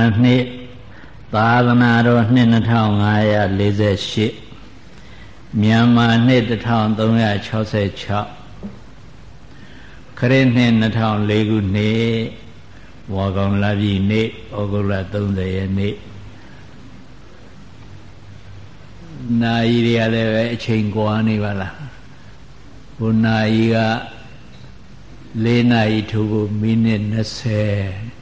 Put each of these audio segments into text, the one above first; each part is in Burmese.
အနှစ်သာသနာတော်နှစ်2548မြန်မာနှစ်1366ခရစ်နှစ်2004ခုနှစ်ဝါကောင်လပြည်နေ့ဩဂုတ်လ30ရက်နေ့နာယီတွေကလည်းပဲအချိန်ကွာနေပါလားဘုနာယီက၄နာရီထိုးဖို့မိနစ်20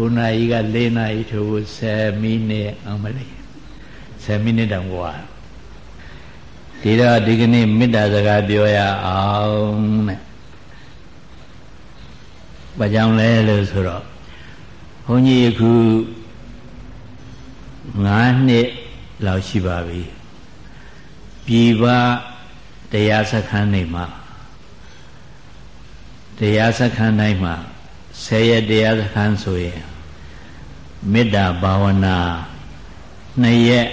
ဦးနာကြီးက၄နာရီထိုးဖို့10မိနစ်အောင်မလေး10မိနစ်တောင်กว่าဒီတော့ဒီကနေ့မေတ္တာစကားပြောရအောင်တဲ့ဘာကြောင့်လဲလို့ဆိုတော့ဘုန်းကြီးအခု9နှစ်လောက်ရှိပါပြီပြည်ပတရားစခန်းတွေမှာတရားစခန်းတိုင်းမှာ ဆယ်ရက်တရားစခန်းဆိုရင်မေတ္တာဘာဝနာနှစ်ရက်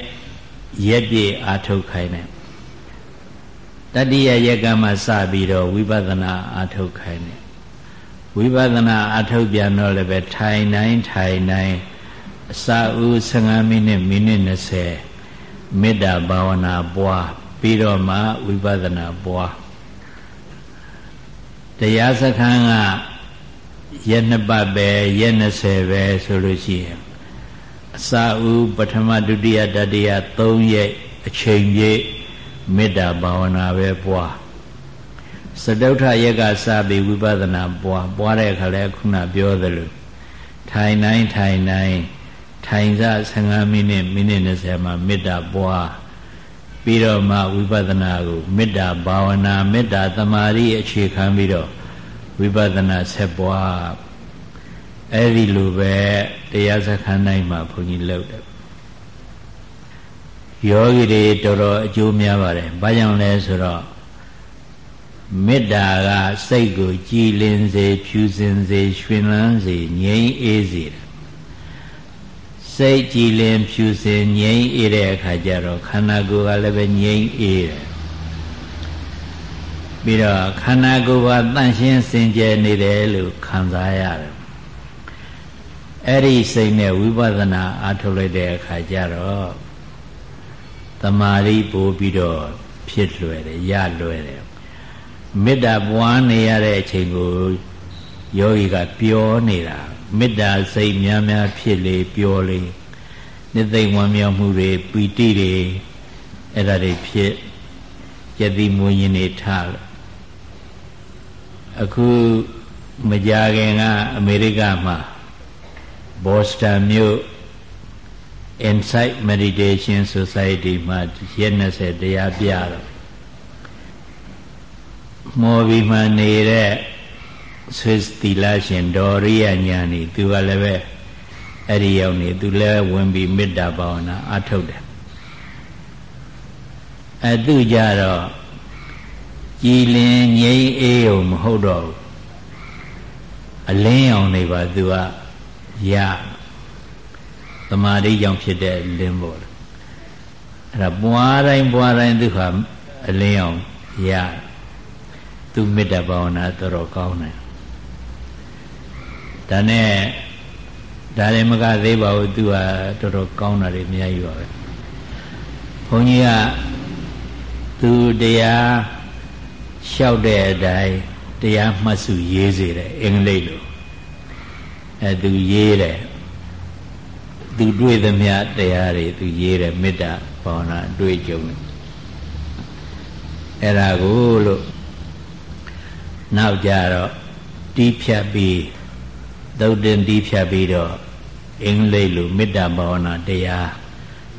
ရက်ပြည့်အာထုတ်ခိုင်းတယ်တတိယရက်ကမှစပြီးတော့ဝိပဿနာအာထုတ်ခိုင်းတယ်ဝိပဿနာအာထုတ်ပြန်တော့လည်းပဲထိုင်တိုင်းထိုင်တိုင်းအစာဦး15မိနစ်မိနစ်20မေတ္တာဘာဝနာပွားပြီးတော့မှဝိပဿနာပွားတရားစခန်းက ရက်နှစ်ပတ်ပဲရက်20ပဲဆိုလို့ရှိရင်အစာဥပထမဒုတိယတတိယ3ရက်အချိန်ကြီးမေတ္တာဘာဝနာပဲပွားစတုထရက်ကစပြီးဝိပဿနာပွားပွားတဲ့အခါလဲခုနပြောသလိုထိုင်တိုင်းထိုင်တိုင်းထိုင်စား15မိနစ်မိနစ်20မှာမေတ္တာပွားပြီးတော့မှဝိပဿနာကိုမေတ္တာဘာဝနာမေတ္တာသမာဓိအခြေခံပြီးတော့ ဝိပဿနာဆက်ပွားအဲ့ဒီလိုပဲတရားစခန်းတိုင်းမှာဘုန်းကြီးလုပ်တယ်ယောဂီတွေတော်တော်အကျိုးများပါတယ်ဘာကြောင့်လဲဆိုတော့မေတ္တာကစိတ်ကိုကြည်လင်စေဖြူစင်စေရွှင်လန်းစေငြိမ်းအေးစေတယ်စိတ်ကြည်လင်ဖြူစင်ငြိမ်းအေးတဲ့အခါကျတော့ခန္ဓာကိုယ်ကလည်းပဲငြိမ်းအေးတယ် ပြီးတော့ခန္ဓာကိုယ်ကတန့်ရှင်းစင်ကြယ်နေတယ်လို့ခံစားရတယ်အဲ့ဒီစိတ်နဲ့ဝိပဿနာအားထုတ်လိုက်တဲ့အခါကျတော့တမာရီပို့ပြီးတော့ဖြစ်လွယ်တယ်ရလွယ်တယ်မေတ္တာပွားနေရတဲ့အချိန်ကိုယောဂီကပျော်နေတာမေတ္တာစိတ်များများဖြစ်လေပျော်လေနှစ်သိမ့်ဝမ်းမြောက်မှုတွေပီတိတွေအဲ့ဒါတွေဖြစ်ယတိမွေးရင်နေထလို့ အခုမကြခင်ကအမေရိကမှာဘော့စတန်မြို့ Insight Meditation Society မှာရက်20တရားပြတော့မော်ဘီမှာနေတဲ့ Swiss သီလရှင်ဒေါ်ရိယညာနေသူကလည်းပဲအဲ့ဒီရောက်နေသူလည်းဝင်ပြီးမေတ္တာဘာဝနာအထုတ်တယ်အဲသူကြတော့ ကြည်လင်ငြိမ်းအေးုံမဟုတ်တော့ဘူးအလင်းအောင်နေပါသူကရသမာဓိကြောင့်ဖြစ်တဲ့လင်းပေါ်အဲ့ဒါပွားတိုင်းပွားတိုင်းသူကအလင်းအောင်ရသူမေတ္တာဘာဝနာတော်တော်ကောင်းတယ်ဒါနဲ့ဒါလည်းမကသေးပါဘူးသူကတော်တော်ကောင်းတာတွေအများကြီးပါပဲဘုန်းကြီးကသူတရား လျှောက်တဲ့အတိုင်းတရားမှတ်စုရေးစေတယ်အင်္ဂလိပ်လိုအဲသူရေးတယ်သူတွေ့သမျှတရားတွေသူရေးတယ်မေတ္တာဘာဝနာတွေ့ကြုံတယ်အဲ့ဒါကိုလို့နောက်ကြတော့တီးဖြတ်ပြီးသုတ်တင်တီးဖြတ်ပြီးတော့အင်္ဂလိပ်လိုမေတ္တာဘာဝနာတရား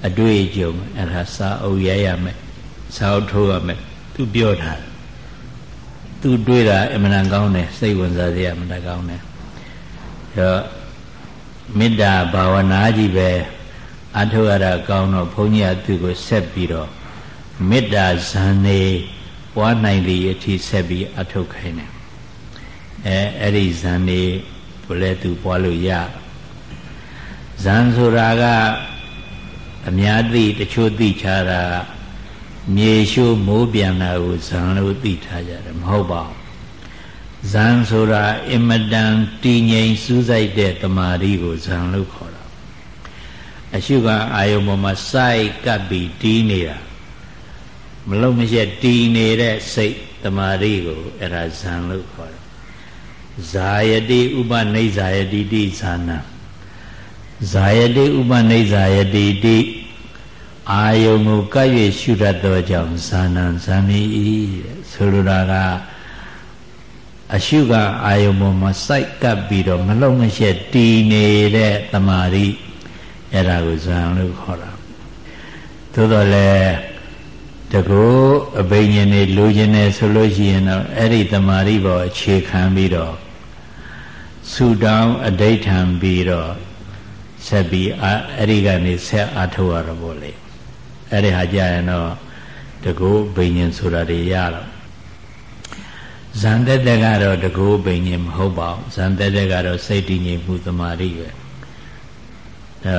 အတွေ့အကြုံအဲ့ဒါစာအုပ်ရရမယ်စာအုပ်ထိုးရမယ်သူပြောတာ သူတွေးတာအမှန်တန်ကောင်းတယ်စိတ်ဝင်စားစရာအမှန်တန်ကောင်းတယ်အဲတော့မေတ္တာဘာဝနာကြီးပဲအထောက်ရတာကောင်းတော့ဘုန်းကြီးကသူ့ကိုဆက်ပြီးတော့မေတ္တာဇန်နေပွားနိုင်သည့်အထိဆက်ပြီးအထောက်ခိုင်းတယ်အဲအဲ့ဒီဇန်နေဘယ်လဲသူပွားလို့ရဇန်ဆိုတာကအများသိတချို့သိချတာ မြေရှိုးမိုးပြန်တာကိုဇန်လို့သိထားကြတယ်မဟုတ်ပါဘူးဇန်ဆိုတာအင်မတန်တည်ငြိမ်စူးစိုက်တဲ့တမာရီကိုဇန်လို့ခေါ်တာအရှုခံအာယုံပေါ်မှာစိုက်ကပ်ပြီးတီးနေတာမလုံးမရက်တီးနေတဲ့စိတ်တမာရီကိုအဲ့ဒါဇံလို့ခေါ်တယ်ဇာယတိဥပနိဇာယတိတိဇာနာဇာယတိဥပနိဇာယတိတိ အာယုံကိုကပ်၍ရှုတတ်သောကြောင့်ဇာနံဇာမိဤဆိုလိုတာကအရှုကအာယုံပေါ်မှာစိုက်ကပ်ပြီးတော့မလုံးမရှက်တည်နေတဲ့တမာရီအဲ့ဒါကိုဇံလို့ခေါ်တာသို့တော်လည်းတကူအဘိညာဉ်တွေလိုချင်တယ်ဆိုလို့ရှိရင်တော့အဲ့ဒီတမာရီပေါ်အခြေခံပြီးတော့ဆူတောင်းအဋိဌံပြီးတော့ဆက်ပြီးအဲ့ဒီကနေဆက်အားထုတ်ရတော့ဗောလေ အဲ့ဒီဟာကြရင်တော့တကူဘိညာဉ်ဆိုတာတွေရတော့ဇန်တက်တက်ကတော့တကူဘိညာဉ်မဟုတ်ပါဘူးဇန်တက်တက်ကတော့စိတ်တည်ငြိမ်မှုတမာရီပဲအဲ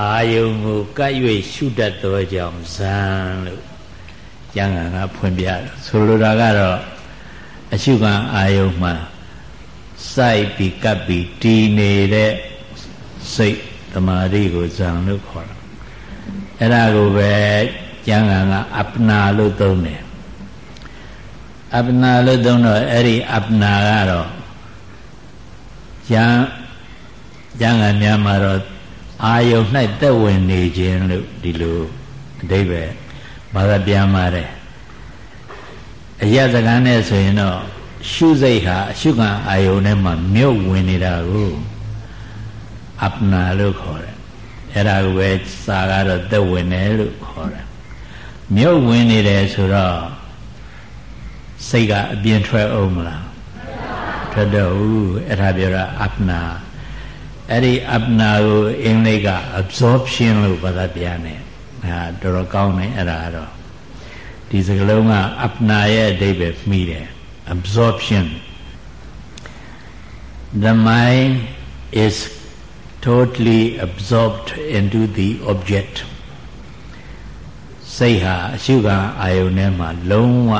အာယုံကိုကပ်၍ရှုတတ်သောကြောင့်ဇံလို့ကျမ်းဂန်ကဖွင့်ပြတယ်ဆိုလိုတာကတော့အရှုခံအာယုံမှာစိုက်ပြီးကပ်ပြီးတည်နေတဲ့စိတ်တမာရီကိုဇံလို့ခေါ်တာ အဲ့ဒါကိုပဲကျမ်းဂန်ကအပနာလို့သုံးတယ်အပနာလို့သုံးတော့အဲ့ဒီအပနာကတော့ကျမ်းကျမ်းဂန်များမှာတော့အာယုံ၌တက်ဝင်နေခြင်းလို့ဒီလိုအဓိပ္ပာယ်ဘာသာပြန်ပါတယ်အရစကားနဲ့ဆိုရင်တော့ရှုစိတ်ဟာအရှုခံအာယုံထဲမှာမြုပ်ဝင်နေတာကိုအပနာလို့ခေါ်တယ် အဲ့ဒါကိုပဲစာကတော့တက်ဝင်တယ်လို့ခေါ်တယ်မြုပ်ဝင်နေတယ်ဆိုတော့စိတ်ကအပြင်ထွက်အောင်မလားထွက်တော့ဘူးအဲ့ဒါပြောတာအပနာအဲ့ဒီအပနာကိုအင်္ဂလိပ်က absorption လို့ဘာသာပြန်တယ်အဲတော်တော်ကောင်းတယ်အဲ့ဒါတော့ဒီစကားလုံးကအပနာရဲ့အဓိပ္ပာယ်မှီတယ် absorption the mind is totally absorbed into the object စိတ်ဟာအရှုခံအာယုန်ထဲမှာလုံးဝ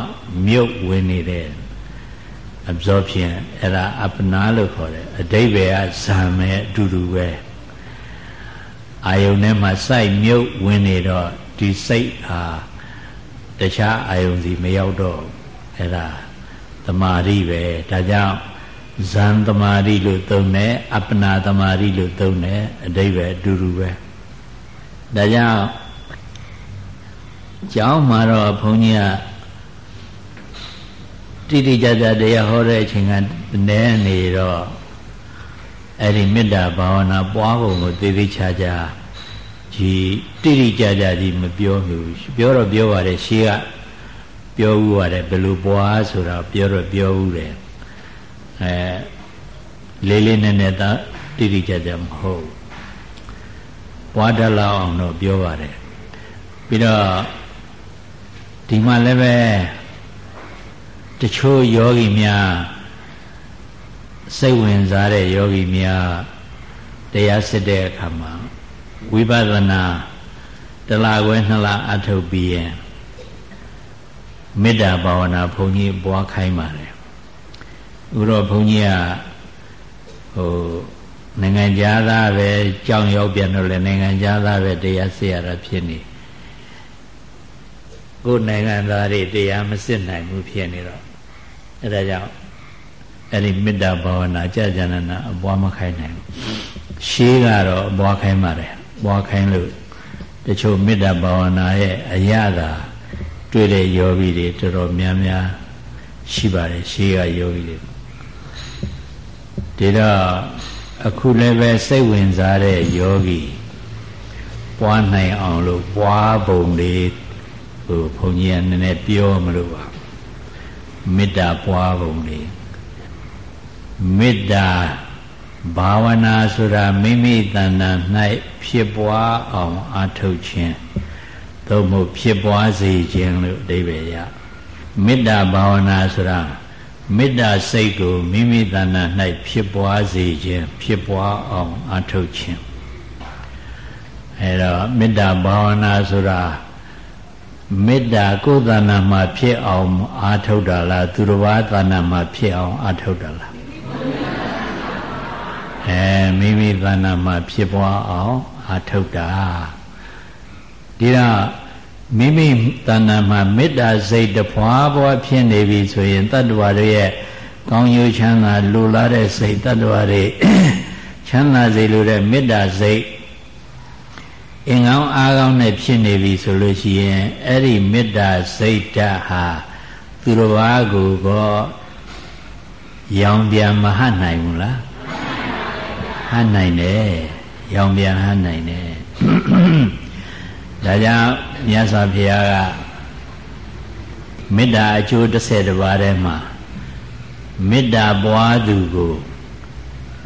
မြုပ်ဝင်နေတယ် absorption အဲ့ဒါအပနာလို့ခေါ်တယ်အတိဘယ်ကဇံမဲ့အတူတူပဲအာယုန်ထဲမှာစိုက်မြုပ်ဝင်နေတော့ဒီစိတ်ဟာတခြားအာယုန်စီမရောက်တော့အဲ့ဒါတမာရီပဲဒါကြောင့် ဇံတမာရီလို့သုံးတယ်အပနာတမာရီလို့သုံးတယ်အတိဘယ်အတူတူပဲဒါကြောင့်ကျောင်းမှာတော့ဘုန်းကြီးကတိတိကျကျတရားဟောတဲ့အချိန်ကနဲနေတော့အဲ့ဒီမေတ္တာဘာဝနာပွားပုံကိုသေသေးချာချာဒီတိတိကျကျကြီးမပြောဘူးပြောတော့ပြောပါတယ်ရှေးကပြောဦးရတယ်ဘယ်လိုပွားဆိုတာပြောတော့ပြောဦးတယ် အဲလေးလေးနက်နက်သာတိတိကျကျမဟုတ်ပွားတတ်လောက်အောင်တော့ပြောပါတယ်ပြီးတော့ဒီမှာလည်းပဲတချို့ယောဂီများစိတ်ဝင်စားတဲ့ယောဂီများတရားစစ်တဲ့အခါမှာဝိပဿနာတလခွဲနှစ်လအထုတ်ပြီးရင်မေတ္တာဘာဝနာဘုန်းကြီးပွားခိုင်းပါတယ် ဥရောဘုန်းကြီးကဟိုနိုင်ငံသားပဲကြောင်ရောက်ပြန်တော့လေနိုင်ငံသားပဲတရားစစ်ရတာဖြစ်နေကိုယ်နိုင်ငံသားတွေတရားမစစ်နိုင်ဘူးဖြစ်နေတော့အဲဒါကြောင့်အဲ့ဒီမေတ္တာဘာဝနာကြာကြာနာနာအပွားမခိုင်းနိုင်ဘူးရှေးကတော့အပွားခိုင်းပါတယ်ပွားခိုင်းလို့တချို့မေတ္တာဘာဝနာရဲ့အရသာတွေ့တဲ့ယောဂီတွေတော်တော်များများရှိပါတယ်ရှေးကယောဂီတွေ ဒီတော့အခုလည်းပဲစိတ်ဝင်စားတဲ့ယောဂီပွားနိုင်အောင်လို့ပွားပုံလေးဟိုဘုန်းကြီးကနည်းနည်းပြောမလို့ပါမေတ္တာပွားပုံလေးမေတ္တာဘာဝနာဆိုတာမိမိတဏ္ဍာ၌ဖြစ်ပွားအောင်အာထုတ်ခြင်းသို့မဟုတ်ဖြစ်ပွားစေခြင်းလို့အဓိပ္ပာယ်ရမေတ္တာဘာဝနာဆိုတာ မေတ္တာစိတ်ကိုမိမိတဏ္ဍာ၌ဖြစ်ပွားစေခြင်းဖြစ်ပွားအောင်အာထုတ်ခြင်းအဲတော့မေတ္တာဘာဝနာဆိုတာမေတ္တာကိုယ်တဏ္ဍာမှာဖြစ်အောင်အာထုတ်တာလားသူတစ်ပါးတဏ္ဍာမှာဖြစ်အောင်အာထုတ်တာလားအဲမိမိတဏ္ဍာမှာဖြစ်ပွားအောင်အာအာထုတ်တာဒီတော့ မိမိတဏ္ဍာမှာမေတ္တာစိတ်တဖွာဖွာဖြစ်နေပြီဆိုရင်တတ္တဝါတွေရဲ့ကောင်းကျိုးချမ်းသာလိုလားတဲ့စိတ်တတ္တဝါတွေချမ်းသာစေလိုတဲ့မေတ္တာစိတ်အင်ကောင်းအားကောင်းနဲ့ဖြစ်နေပြီဆိုလို့ရှိရင်အဲ့ဒီမေတ္တာစိတ်ဓာတ်ဟာသူတော်ဘာကိုကောရောင်ပြန်မဟနိုင်ဘူးလားဟနိုင်တယ်ရောင်ပြန်ဟနိုင်တယ် ဒါကြောင့်မြတ်စွာဘုရားကမေတ္တာအကျိုး30ပါးထဲမှာမေတ္တာပွားသူကို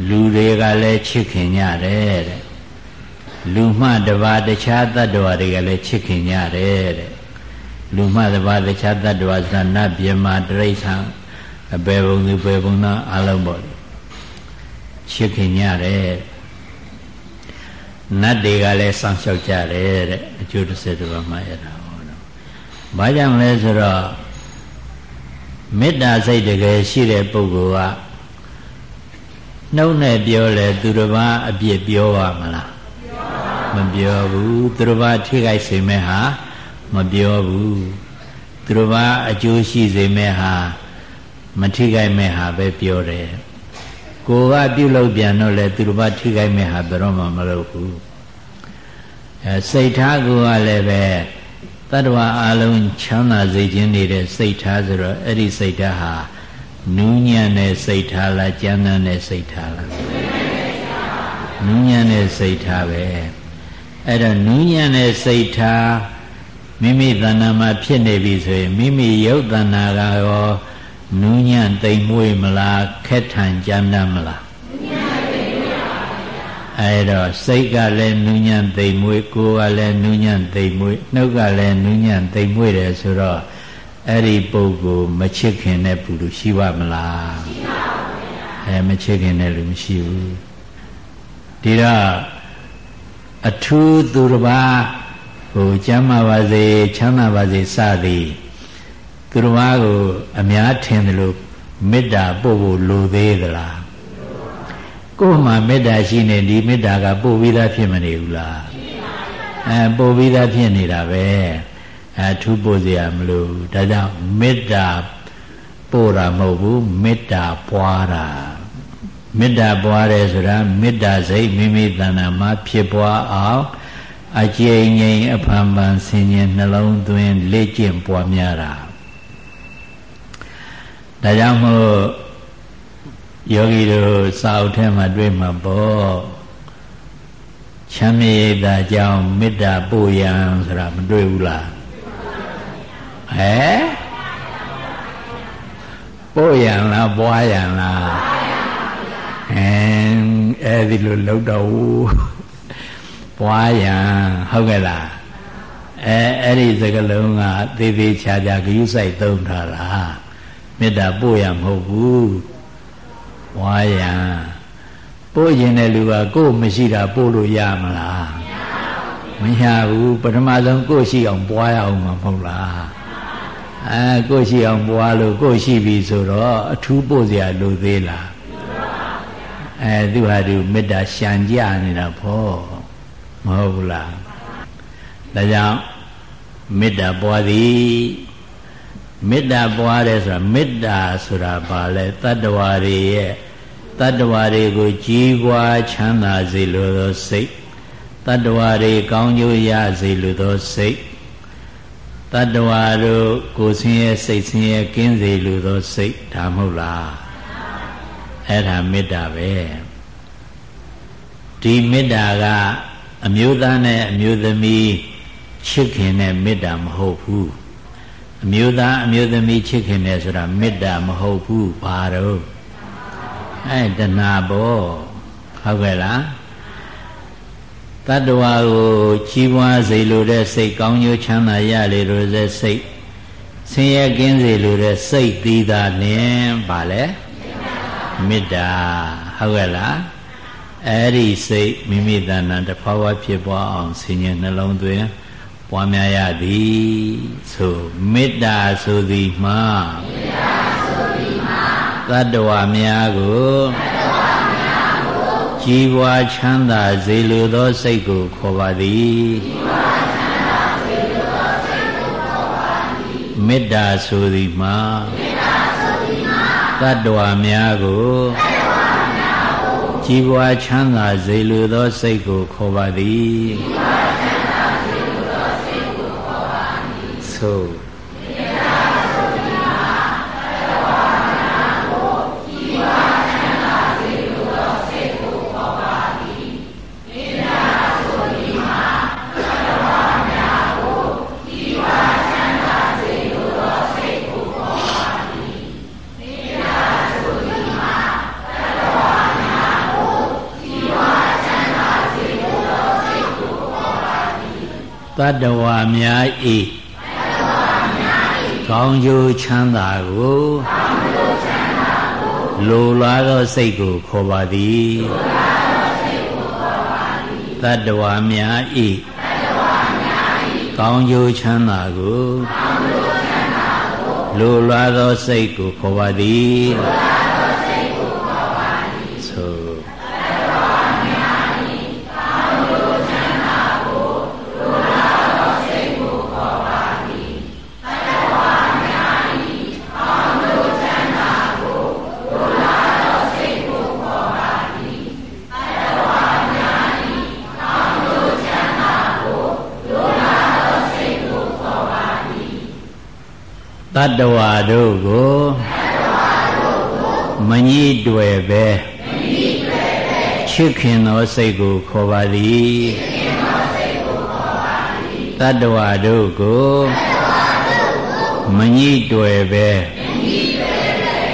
လူတွေကလည်းချစ်ခင်ကြတယ်တဲ့လူမှတပါးတခြားတ attva တွေကလည်းချစ်ခင်ကြတယ်တဲ့လူမှတပါးတခြားတ attva ဆိုတာနတ်ပြမတရိษံအပေဘုံသူပေဘုံသားအလုံးပေါ့ချစ်ခင်ကြတယ် နတ်တွေကလည်းစောင့်ရှောက်ကြတယ်တဲ့အကျိုးတစ်ဆက်တစ်ပါးမှရတာဟောတော့ဘာကြောင့်လဲဆိုတော့မေတ္တာစိတ်တကယ်ရှိတဲ့ပုဂ္ဂိုလ်ကနှုတ်နဲ့ပြောလဲသူတစ်ပါးအပြစ်ပြောပါမလားမပြောဘူးသူတစ်ပါးထိခိုက်စေမဲ့ဟာမပြောဘူးသူတစ်ပါးအကျိုးရှိစေမဲ့ဟာမထိခိုက်မဲ့ဟာပဲပြောတယ် ကိုကပြုလုပ်ပြန်တော့လေသူတစ်ပါးထိခိုက်မဲ့ဟာဘယ်တော့မှမလုပ်ဘူးအဲစိတ်ထားကိုကလည်းပဲတတ္တဝါအလုံးချမ်းသာစေခြင်းနေတဲ့စိတ်ထားဆိုတော့အဲ့ဒီစိတ်ထားဟာနူးညံ့တဲ့စိတ်ထားလားကြမ်းတမ်းတဲ့စိတ်ထားလားနူးညံ့တဲ့စိတ်ထားပဲအဲ့တော့နူးညံ့တဲ့စိတ်ထားမိမိတဏ္ဍာမှာဖြစ်နေပြီဆိုရင်မိမိရုပ်တဏ္ဍာကရော နူးညံ့တိမ်မွေ့မလားခက်ထန်ကြမ်းတမ်းမလားအဲတော့စိတ်ကလည်းနူးညံ့သိမ်မွေ့ကိုယ်ကလည်းနူးညံ့သိမ်မွေ့နှုတ်ကလည်းနူးညံ့သိမ်မွေ့တယ်ဆိုတော့အဲ့ဒီပုဂ္ဂိုလ်မချစ်ခင်တဲ့ပုလူရှိပါမလားရှိပါဘူးဗျာအဲမချစ်ခင်တဲ့လူမရှိဘူးဒီတော့အထူးသူတစ်ပါးဟိုကျမ်းမာပါစေချမ်းသာပါစေစသည် သူတစ်ပါးကိုအများထင်တယ်လို့မေတ္တာပို့ဖို့လိုသေးသလားကိုယ်မှာမေတ္တာရှိနေဒီမေတ္တာကပို့ပြီးသားဖြစ်မနေဘူးလားအဲပို့ပြီးသားဖြစ်နေတာပဲအဲထူးပို့เสียမလို့ဒါကြောင့်မေတ္တာပို့တာမဟုတ်ဘူးမေတ္တာပွားတာမေတ္တာပွားတယ်ဆိုတာမေတ္တာစိတ်မိမိတဏ္ဍာမှာဖြစ်ပွားအောင်အကျဉ်းငိမ်အဖန်ဖန်ဆင်ញင်နှလုံးသွင်းလေ့ကျင့်ပွားများတာ ဒါကြောင့်မို့ယောဂီတို့စာအုပ်ထဲမှာတွေ့မှာပေါ့ချမ်းမြေ့တာကြောင့်မေတ္တာပို့ရန်ဆိုတာမတွေ့ဘူးလားဟဲ့ပို့ရန်လားပွားရန်လားအဲအဲ့ဒီလိုလောက်တော့ပွားရန်ဟုတ်ကဲ့လားအဲအဲ့ဒီစကလုံးကသေသေးချာချာဂယုစိုက်သုံးထားတာ မေတ္တာပို့ရမဟုတ်ဘူးဝါရံပို့ရင်တဲ့လူကကိုယ်မရှိတာပို့လို့ရမလားမရဘူးပထမဆုံးကိုယ်ရှိအောင်ပွားရအောင်မှာမဟုတ်လားအဲကိုယ်ရှိအောင်ပွားလို့ကိုယ်ရှိပြီဆိုတော့အထူးပို့เสียလို့သေးလားအဲသူဟာသူမေတ္တာရှံကြနေတာဖို့မဟုတ်ဘူးလားဒါကြောင့်မေတ္တာပွားသည် မေတ္တာပွားတယ်ဆိုတာမေတ္တာဆိုတာဘာလဲတတ္တဝါတွေရဲ့တတ္တဝါတွေကိုကြီးပွားချမ်းသာစေလိုသောစိတ်တတ္တဝါတွေကောင်းကျိုးရစေလိုသောစိတ်တတ္တဝါတို့ကိုယ်ဆင်းရဲစိတ်ဆင်းရဲကင်းစေလိုသောစိတ်ဒါမဟုတ်လားအဲ့ဒါမေတ္တာပဲဒီမေတ္တာကအမျိုးသားနဲ့အမျိုးသမီးချစ်ခင်တဲ့မေတ္တာမဟုတ်ဘူး အမျိုးသားအမျိုးသမီးချစ်ခင်တယ်ဆိုတာမေတ္တာမဟုတ်ဘူးဘာတော့အဲတဏှာဘောဟုတ်ကဲ့လားတတ္တဝါကိုချီးမွားစေလိုတဲ့စိတ်ကောင်းကျိုးချမ်းသာရလေလို့တဲ့စိတ်ဆင်းရဲကင်းစေလိုတဲ့စိတ်သီးသာလင်ဗာလဲမေတ္တာဟုတ်ကဲ့လားအဲ့ဒီစိတ်မိမိတဏ္ဍာတဖွာဖွာဖြစ်ပွားအောင်ဆင်ញံနှလုံးသွင်း ပွားများရသည်ဆိုမေတ္တာဆိုသည်မှာမေတ္တာဆိုသည်မှာတတ္တဝါများကိုတတ္တဝါများကိုချကြည်ပွားချမ်းသာစေလိုသောစိတ်ကိုခေါ်ပါသည်မေတ္တာဆိုသည်မှာတတ္တဝါများကိုကြည်ပွားချမ်းသာစေလိုသောစိတ်ကိုခေါ်ပါသည် သို့တတ္တဝါများဤ ကောင်းကျိုးချမ်းသာကိုလိုလားသောစိတ်ကိုခေါ်ပါသည်တတ္တဝါများဤကောင်းကျိုးချမ်းသာကိုလိုလားသောစိတ်ကိုခေါ်ပါသည် တတ္တဝါတို့ကိုမညှိတွေ့ပဲချစ်ခင်သောစိတ်ကိုခေါ်ပါသည်တတ္တဝါတို့ကိုမညှိတွေ့ပဲ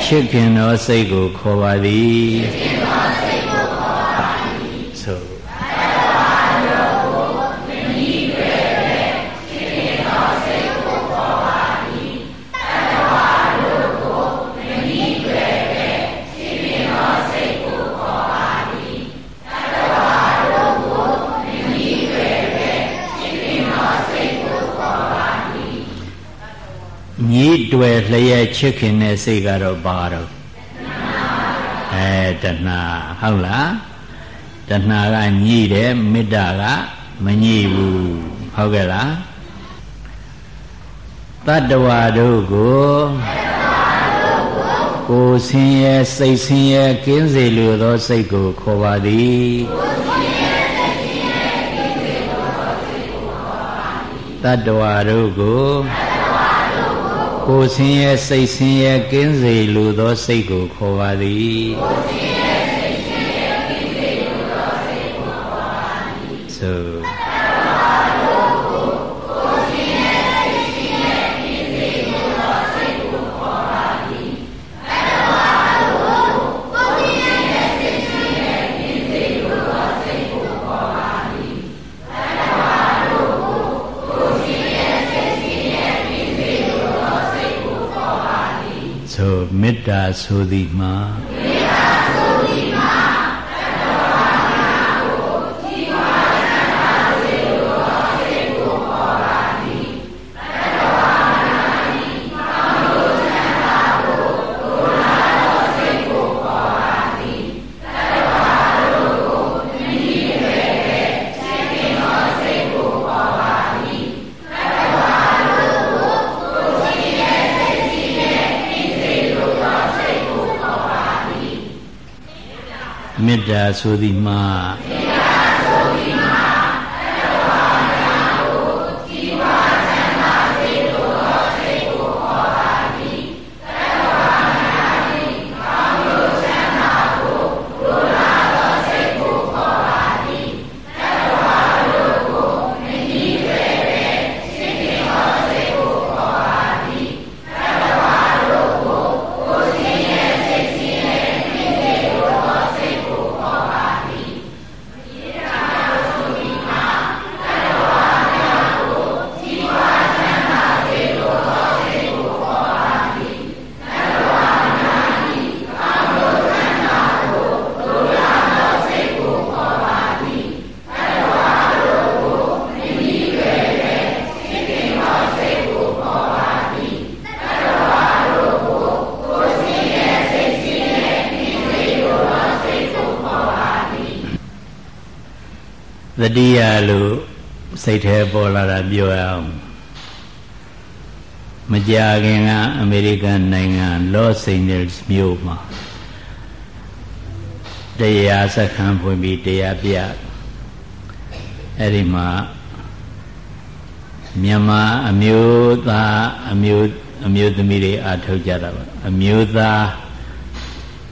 ချစ်ခင်သောစိတ်ကိုခေါ်ပါသည် တွေ့လျက်ချစ်ခင်တဲ့စိတ်ကတော့ပါတော့အဲတဏှာဟုတ်လားတဏှာကညှိတယ်မေတ္တာကမညှိဘူးဟုတ်ကဲ့လားတတ္တဝါတို့ကိုကိုဆင်းရဲစိတ်ဆင်းရဲကင်းစေလိုသောစိတ်ကိုခေါ်ပါသည်တတ္တဝါတို့ကိုကို ဆင်းရဲစိတ်ဆင်းရဲကင်းစေလိုသောစိတ်ကိုခေါ်ပါသည်ကိုဆင်းရဲစိတ်ဆင်းရဲကင်းစေလိုသောစိတ်ကိုခေါ်ပါသည် မေတ္တာဆိုသည်မှာ ဆိုသည်မှာ တိရလို့စိတ်ထဲပေါ်လာတာပြောရအောင်မကြာခင်ကအမေရိကန်နိုင်ငံလော့စ်အိန်ဂျယ်စ်မြို့မှာတရားစခန်းဖွင့်ပြီးတရားပြအဲ့ဒီမှာမြန်မာအမျိုးသားအမျိုးအမျိုးသမီးတွေအာထုတ်ကြတာပါအမျိုးသား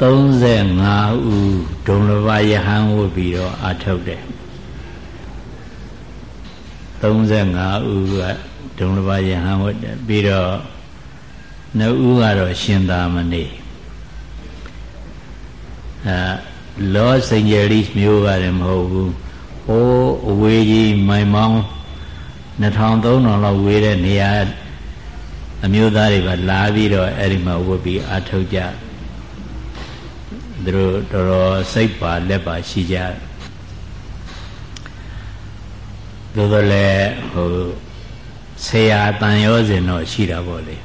35ဦးဒုံလဘယဟန်ဝတ်ပြီးတော့အာထုတ်တယ် 35ဦးကဒုံလဘယဟန်ဝတ်တယ်ပြီးတော့နှစ်ဦးကတော့ရှင်သာမဏေအဲလောစင်ဂျယ်လိမျိုးကလည်းမဟုတ်ဘူးဟိုးအဝေးကြီးမိုင်မောင်း2000 3000လောက်ဝေးတဲ့နေရာအမျိုးသားတွေပါလာပြီးတော့အဲ့ဒီမှာဝတ်ပြီးအထုတ်ကြသူတို့တော်တော်စိတ်ပါလက်ပါရှိကြ သို့တော်လည်းဟိုဆရာတန်ရောစဉ်တော့ရှိတာပေါ့လေ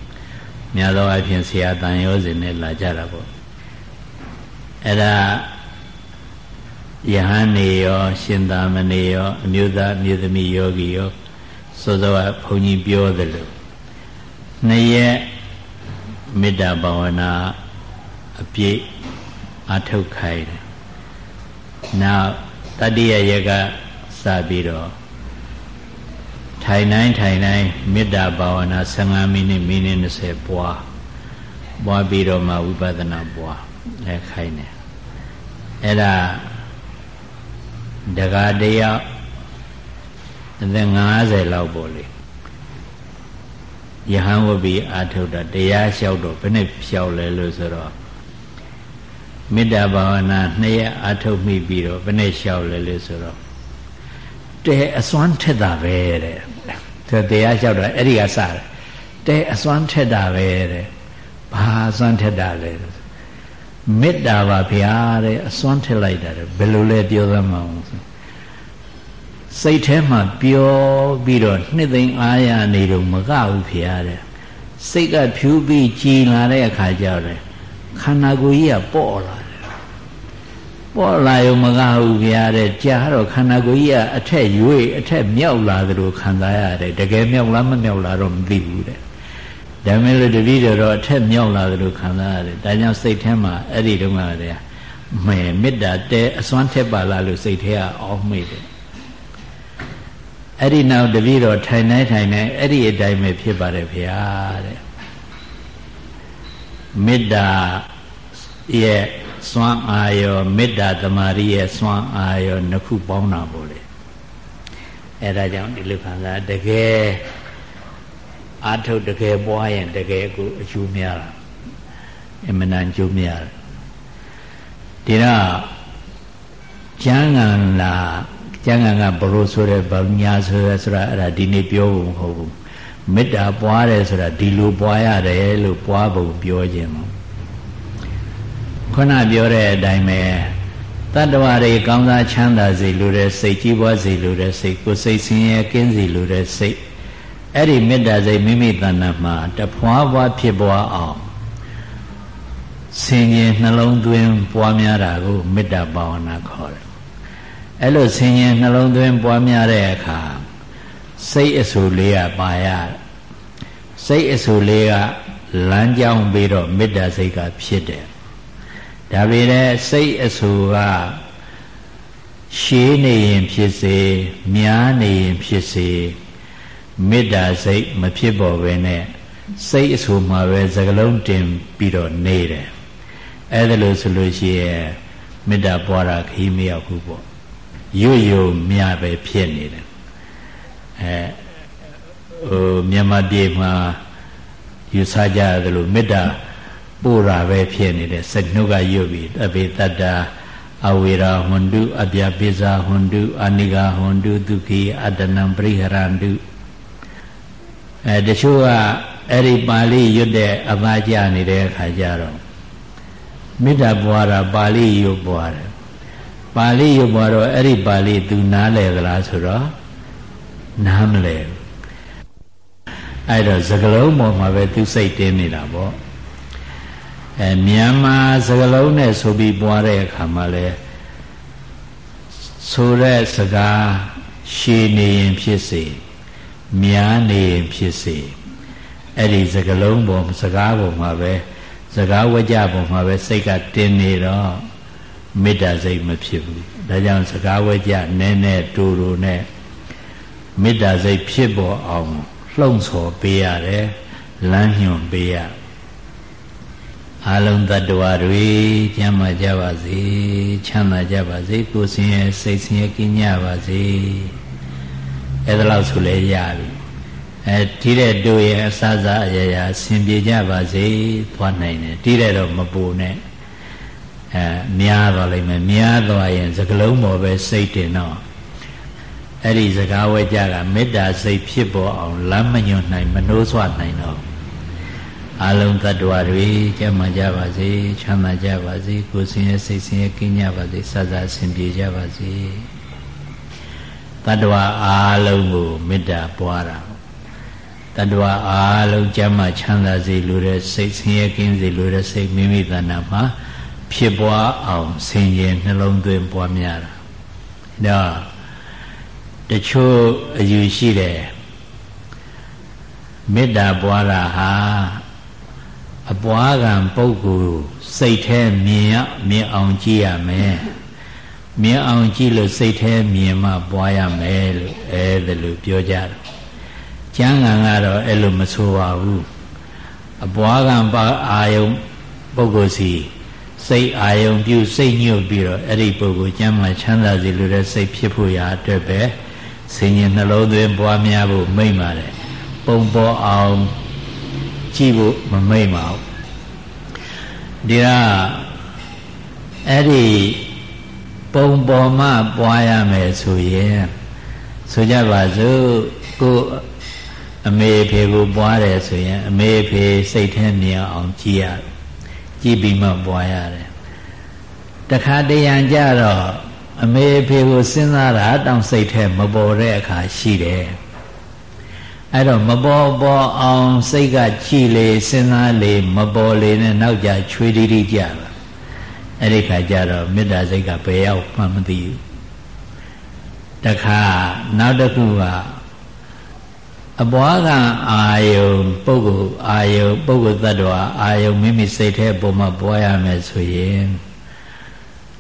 များသောအားဖြင့်ဆရာတန်ရောစဉ်နဲ့လာကြတာပေါ့အဲ့ဒါယဟန်နေရော ရှင်သာမဏေရောအမျိုးသားအမျိုးသမီးယောဂီရောစောစောကဘုန်းကြီးပြောသလိုနှစ်ရက်မေတ္တာဘာဝနာအပြည့်အထုတ်ခိုင်းတယ်နောက်တတိယရက်ကစပြီးတော့ ထိုင်တိုင်းထိုင်တိုင်းမေတ္တာဘာဝနာ15မိနစ်မိနစ်20ပွားပွားပြီးတော့မှဝိပဿနာပွားအဲခိုင်းတယ်အဲ့ဒါတက္ကတရားအသက်50လောက်ပေါ့လေယဟန်ဝပိအာထုတ်တာတရားလျှောက်တော့ဘယ်နဲ့လျှောက်လဲလို့ဆိုတော့မေတ္တာဘာဝနာနှစ်ရက်အာထုတ်မိပြီးတော့ဘယ်နဲ့လျှောက်လဲလို့ဆိုတော့တဲအစွမ်းထက်တာပဲတဲ့ သူတရားလျှောက်တာအဲ့ဒီကစတယ်တဲအစွမ်းထက်တာပဲတဲ့ဘာအစွမ်းထက်တာလဲမေတ္တာပါဗျာတဲ့အစွမ်းထက်လိုက်တာဘယ်လိုလဲပြောသမှာအောင်စိတ်ထဲမှာပျော်ပြီးတော့နှစ်သိမ့်အားရနေတော့မကဘူးဖျားတဲ့စိတ်ကဖြူပြီးကြည်လာတဲ့အခါကျတော့ခန္ဓာကိုယ်ကြီးကပေါ့လာတယ် ပေါ့လာရုံမကဘူးဖျားတဲ့ကြာတော့ခန္ဓာကိုယ်ကြီးကအထက်ရွေ့အထက်မြောက်လာသလိုခံစားရတယ်တကယ်မြောက်လားမမြောက်လားတော့မသိဘူးတဲ့ဒါမဲ့လို့တပည့်တော်တော့အထက်မြောက်လာသလိုခံစားရတယ်ဒါကြောင့်စိတ်ထဲမှာအဲ့ဒီတုန်းကတည်းကမဲမေတ္တာတဲအစွမ်းထက်ပါလားလို့စိတ်ထဲကအောင်းမိတယ်အဲ့ဒီနောက်တပည့်တော်ထိုင်နေထိုင်နေအဲ့ဒီအတိုင်းပဲဖြစ်ပါတယ်ဗျာတဲ့မေတ္တာရဲ့ စွမ်းအာရောမေတ္တာတမာရီရဲ့စွမ်းအာရောနှစ်ခုပေါင်းတာပေါ့လေအဲ့ဒါကြောင့်ဒီလိုခံစားတကယ်အာထုတ်တကယ်ပွားရင်တကယ်ကိုအကျိုးများတာအမှန်တန်ကျိုးများတယ်ဒီတော့ကျမ်းဂန်လာကျမ်းဂန်ကဘလို့ဆိုရဲဗညာဆိုရဲဆိုတာအဲ့ဒါဒီနေ့ပြောဖို့မဟုတ်ဘူးမေတ္တာပွားတယ်ဆိုတာဒီလိုပွားရတယ်လို့ပွားဖို့ပြောခြင်းမ ခုနပြောတဲ့အတိုင်းပဲတတ္တဝါတွေကောင်းစားချမ်းသာစေလိုတဲ့စိတ်ကြီးပွားစေလိုတဲ့စိတ်ကိုစိတ်ဆင်းရဲကင်းစေလိုတဲ့စိတ်အဲ့ဒီမေတ္တာစိတ်မိမိတဏ္ဍမှာတဖွာဖွာဖြစ်ပွားအောင်ဆင်ញင်နှလုံးသွင်းပွားများတာကိုမေတ္တာဘာဝနာခေါ်တယ်အဲ့လိုဆင်ញင်နှလုံးသွင်းပွားများတဲ့အခါစိတ်အဆူလေးကပါရစိတ်အဆူလေးကလမ်းကြောင်းပြီးတော့မေတ္တာစိတ်ကဖြစ်တယ် ဒါပေမဲ့စိတ်အဆူကရှည်နေရင်ဖြစ်စေများနေရင်ဖြစ်စေမေတ္တာစိတ်မဖြစ်ပေါ်ဘဲနဲ့စိတ်အဆူမှာပဲသကလုံးတင်ပြီးတော့နေတယ်အဲ့ဒါလို့ဆိုလို့ရှိရင်မေတ္တာပွားတာခီးမရောက်ဘူးပေါ့ရွရွမြပဲဖြစ်နေတယ်အဲဟိုမြန်မာပြည်မှာယူဆကြရတယ်လို့မေတ္တာ ပို့တာပဲဖြစ်နေတယ်စနှုတ်ကရွတ်ပြီးအဘိတတ္တာအဝေရာဟွန်တုအပြပိဇာဟွန်တုအနိဂဟွန်တုဒုက္ခိအတနံပရိဟရန္တုအဲတချို့ကအဲ့ဒီပါဠိရွတ်တဲ့အပါကြနေတဲ့အခါကျတော့မေတ္တာပွားတာပါဠိရွတ်ပွားတယ်ပါဠိရုပ်ပေါ်တော့အဲ့ဒီပါဠိ तू နားလဲသလားဆိုတော့နားမလဲအဲ့တော့စကလုံးပေါ်မှာပဲ तू စိတ်တင်းနေတာပေါ့ အဲမြန်မာစကလုံးနဲ့ဆိုပြီးပွားတဲ့အခါမှာလဲဆိုတဲ့စကားရှည်နေရင်ဖြစ်စေများနေရင်ဖြစ်စေအဲ့ဒီစကလုံးပေါ်စကားပေါ်မှာပဲစကားဝကြပေါ်မှာပဲစိတ်ကတင်နေတော့မေတ္တာစိတ်မဖြစ်ဘူးဒါကြောင့်စကားဝကြနည်းနည်းတူတူနဲ့မေတ္တာစိတ်ဖြစ်ပေါ်အောင်လှုံ့ဆော်ပေးရတယ်လမ်းညွှန်ပေးရ အလုံးတ attva တွေကျမ်းမာကြပါစေချမ်းသာကြပါစေကိုယ်စင်ရဲ့စိတ်စင်ရဲ့ကင်းကြပါစေအဲ့ဒါလို့ဆိုလဲရပြီအဲဒီတဲ့တို့ရဲ့အစစအရာရာဆင်ပြေကြပါစေသွားနိုင်တယ်တီးတဲ့တော့မပူနဲ့အဲများသွားလိမ့်မယ်များသွားရင်စကလုံးပေါ်ပဲစိတ်တင်တော့အဲ့ဒီစကားဝဲကြကမေတ္တာစိတ်ဖြစ်ပေါ်အောင်လမ်းမညွန်နိုင်မနှိုးဆွနိုင်တော့ အလုံးသတ္တဝါတွေကျမ်းမာကြပါစေချမ်းသာကြပါစေကိုယ်စင်ရဲ့စိတ်စင်ရဲ့ကင်းကြပါစေစသအစဉ်ပြေကြပါစေတတ္တဝါအားလုံးကိုမေတ္တာပွားတာတတ္တဝါအားလုံးကျမ်းမာချမ်းသာစေလိုတဲ့စိတ်ဆင်းရဲကင်းစေလိုတဲ့စိတ်မိမိတဏ္ဍာမှာဖြစ်ပွားအောင်ဆင်ခြင်နှလုံးသွင်းပွားများတာဒါတချို့အယူရှိတယ်မေတ္တာပွားတာဟာ အပွားကံပုဂ္ဂိုလ်စိတ်แท้မြင်ရမြင်အောင်ကြည့်ရမယ်မြင်အောင်ကြည့်လို့စိတ်แท้မြင်မှပွားရမယ်လို့အဲဒါလို့ပြောကြတယ်ကျမ်းဂန်ကတော့အဲ့လိုမဆိုပါဘူးအပွားကံပါအာယုံပုဂ္ဂိုလ်စီစိတ်အာယုံပြုစိတ်ညွတ်ပြီးတော့အဲ့ဒီပုဂ္ဂိုလ်ကျမ်းမှာချမ်းသာစေလိုတဲ့စိတ်ဖြစ်ဖို့ရာအတွက်ပဲဆင်ញင်နှလုံးသွင်းပွားများဖို့မိမ့်ပါတယ်ပုံပေါ်အောင် ကြည့်ဖို့မမိတ်ပါဘူးဒီကအဲ့ဒီပုံပေါ်မှပွားရမယ်ဆိုရင်ဆိုကြပါစို့ကိုအမေဖေကိုပွားတယ်ဆိုရင်အမေဖေစိတ်ထဲမြင်အောင်ကြည့်ရကြည့်ပြီးမှပွားရတယ်တခါတရံကြတော့အမေဖေကိုစဉ်းစားတာတောင်စိတ်ထဲမပေါ်တဲ့အခါရှိတယ် အဲ့တော့မပေါ်ပေါ်အောင်စိတ်ကကြည်လေစဉ်းစားလေမပေါ်လေနဲ့နောက်ကြချွေးတိတိကြတာအဲ့ဒီခါကျတော့မေတ္တာစိတ်ကဘယ်ရောက်မှမသိဘူးတခါနောက်တစ်ခုကအပွားကအာယုံပုဂ္ဂိုလ်အာယုံပုဂ္ဂိုလ်တ attva အာယုံမိမိစိတ်ထဲပုံမှာပွားရမယ်ဆိုရင်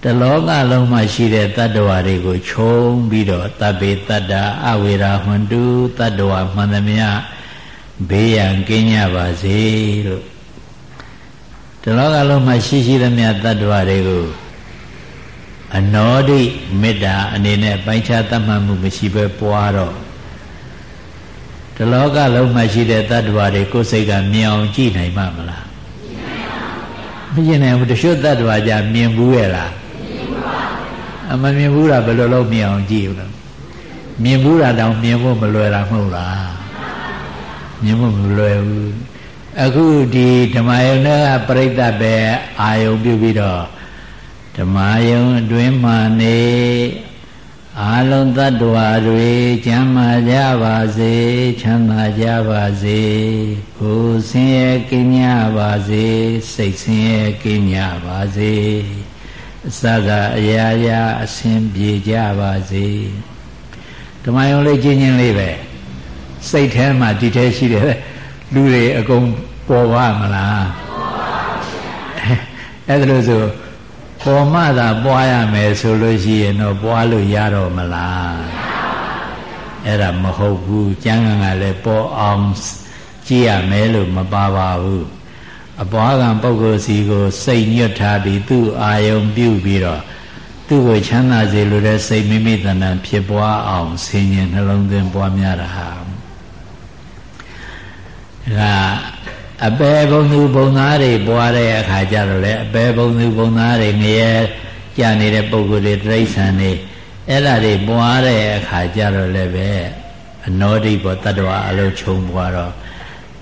တလောကလုံးမှာရှိတဲ့တ attva တွေကိုခြုံပြီးတော့တပေတတ္တာအဝေရာဟွန်တုတ attva မှန်သမျှဘေးရန်ကင်းကြပါစေလို့တလောကလုံးမှာရှိရှိသမျှတ attva တွေကိုအနောဒိမေတ္တာအနေနဲ့ပိုင်းခြားသတ်မှတ်မှုမရှိဘဲပွားတော့တလောကလုံးမှာရှိတဲ့တ attva တွေကိုယ်စိတ်ကမြင်အောင်ကြည့်နိုင်မှာမလားမမြင်နိုင်ဘူးတချို့တ attva ကြမြင်ဘူးရဲ့လားအ မမြင်ဘူးတာဘယ်လိုလုပ်မြင်အောင်ကြည့်လို့မြင်ဘူးတာတောင်မြင်ဖို့မလွယ်တာမဟုတ်လားမြင်ဖို့မလွယ်ဘူးအခုဒီဓမ္မယုံကပြိဋ္ဌပဲအာယုံပြုပြီးတော့ဓမ္မယုံအတွင်းမှာနေအာလုံးတ attva တွေကျမ်းမာကြပါစေချမ်းသာကြပါစေကိုယ်ဆင်းရဲကင်းကြပါစေစိတ်ဆင်းရဲကင်းကြပါစေ အစသာအရာရာအစဉ်ပြေကြပါစေဓမ္မယုံလေးချင်းချင်းလေးပဲစိတ်ထဲမှာဒီထဲရှိတယ်လူတွေအကုန်ပေါ်ပါမလားပေါ်ပါဗျာအဲ့ဒါလို့ဆိုပေါ်မှသာပွားရမယ်ဆိုလို့ရှိရင်တော့ပွားလို့ရတော့မလားအဲ့ဒါမဟုတ်ဘူးကျမ်းဂန်ကလည်းပေါ်အောင်ကြည့်ရမယ်လို့မပါပါဘူး အပွားကံပုဂ္ဂိုလ်စီကို စိတ်ညွတ်ထားပြီးသူ့အာယုံပြုပြီးတော့သူ့ကိုချမ်းသာစေလိုတဲ့စိတ်မိမိတဏ္ဍာဖြစ်ပွားအောင်ဆင်ញင်နှလုံးသွင်းပွားများတာဟာဒါအပေဘုံသူဘုံသားတွေပွားတဲ့အခါကျတော့လေအပေဘုံသူဘုံသားတွေငရဲကြနေတဲ့ပုံကိုယ်တွေတိရစ္ဆာန်တွေအဲ့ဒါတွေပွားတဲ့အခါကျတော့လည်းပဲအနောဒိဘောတတ္တဝအလုံးခြုံပွားတော့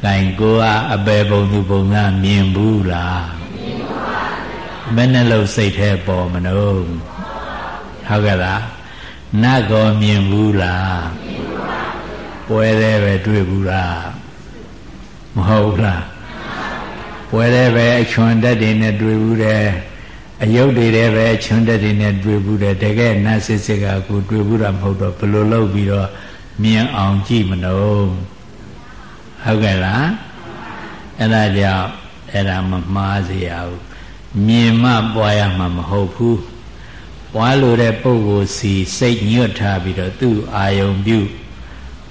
ကင်ကိုကအပေဘုံသူဘုံသားမြင်ဘူးလားမြင်ပါဘူးဘယ်နဲ့လို့စိတ်แท้ပေါ်မနှုံးဟုတ်ကဲ့လားနတ်ကောမြင်ဘူးလားမြင်ပါဘူးပွဲသေးပဲတွေ့ဘူးလားမဟုတ်လားပွဲသေးပဲအချွန်တက်တွေနဲ့တွေ့ဘူးတယ်အယုတ်တွေတည်းပဲချွန်းတက်တွေနဲ့တွေ့ဘူးတယ်တကယ်နတ်စစ်စစ်ကကိုတွေ့ဘူးတာမဟုတ်တော့ဘယ်လိုလုပ်ပြီးတော့မြင်အောင်ကြည့်မလို့ ဟုတ်ကဲ့လားအဲ့ဒါကြောင့်အဲ့ဒါမမှားစေရဘူးမြင်မှပွားရမှာမဟုတ်ဘူးပွားလို့တဲ့ပုဂ္ဂိုလ်စီစိတ်ညွတ်ထားပြီးတော့သူ့အာယုံပြု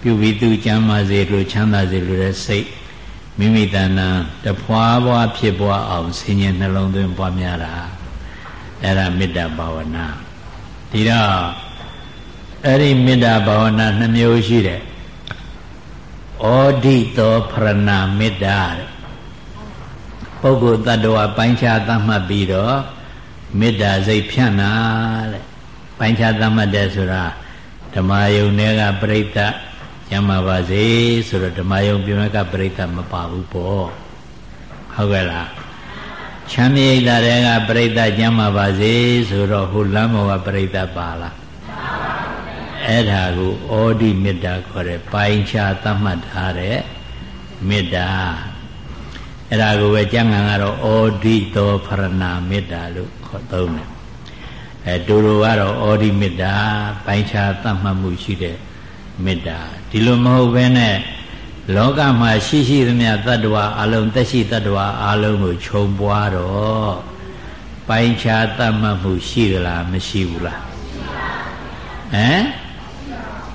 ပြုပြီးသူကျမ်းမာစေလို့ချမ်းသာစေလို့တဲ့စိတ်မိမိတဏ္ဍာတဖွာဖွာဖြစ်ပွားအောင်ဆင်ញင်နှလုံးသွင်းပွားများတာအဲ့ဒါမေတ္တာဘာဝနာဒီတော့အဲ့ဒီမေတ္တာဘာဝနာနှမျိုးရှိတယ် ဩဒိတောဖရဏမေတ္တာတဲ့ပုဂ္ဂိုလ်တ attva ပိုင်းခြားသတ်မှတ်ပြီးတော့မေတ္တာစိတ်ဖြန့်တာတဲ့ပိုင်းခြားသတ်မှတ်တယ်ဆိုတာဓမ္မယုံတွေကပြိဋ္ဌကျမ်းပါပါစေဆိုတော့ဓမ္မယုံပြမကပြိဋ္ဌမပါဘူးပေါ့ဟုတ်ကဲ့လားချမ်းမြေ့တာတွေကပြိဋ္ဌကျမ်းပါပါစေဆိုတော့ဟိုလမ်းမောကပြိဋ္ဌပါလား အဲ့ဒါကိုဩဒီမေတ္တာခေါ်တယ်ပိုင်းခြားသတ်မှတ်ထားတဲ့မေတ္တာအဲ့ဒါကိုပဲကျမ်းဂန်ကတော့ဩဒီသောဖရဏမေတ္တာလို့ခေါ်သုံးတယ်အဲတူတူကတော့ဩဒီမေတ္တာပိုင်းခြားသတ်မှတ်မှုရှိတဲ့မေတ္တာဒီလိုမဟုတ်ဘဲနဲ့လောကမှာရှိရှိသမျှတ attva အလုံးသက်ရှိတ attva အလုံးကိုခြုံပွားတော့ပိုင်းခြားသတ်မှတ်မှုရှိသလားမရှိဘူးလားဟမ်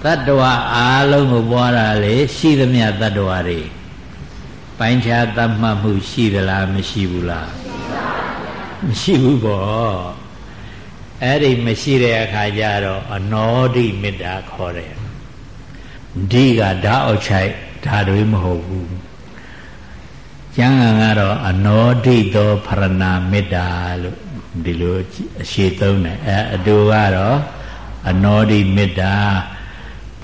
တ attva အလုံးကိုပွားတာလေရှိသမျှတ attva တွေပိုင်းခြားသတ်မှတ်မှုရှိသလားမရှိဘူးလားမရှိဘူးပေါ့အဲ့ဒီမရှိတဲ့အခါကျတော့အနောဒိမေတ္တာခေါ်တယ်ဒီကဓာအောက်ချိုက်ဓာတွေမဟုတ်ဘူးကျမ်းဂန်ကတော့အနောဒိသောဖရဏမေတ္တာလို့ဒီလိုအရှိသုံးတယ်အဲအတူကတော့အနောဒိမေတ္တာ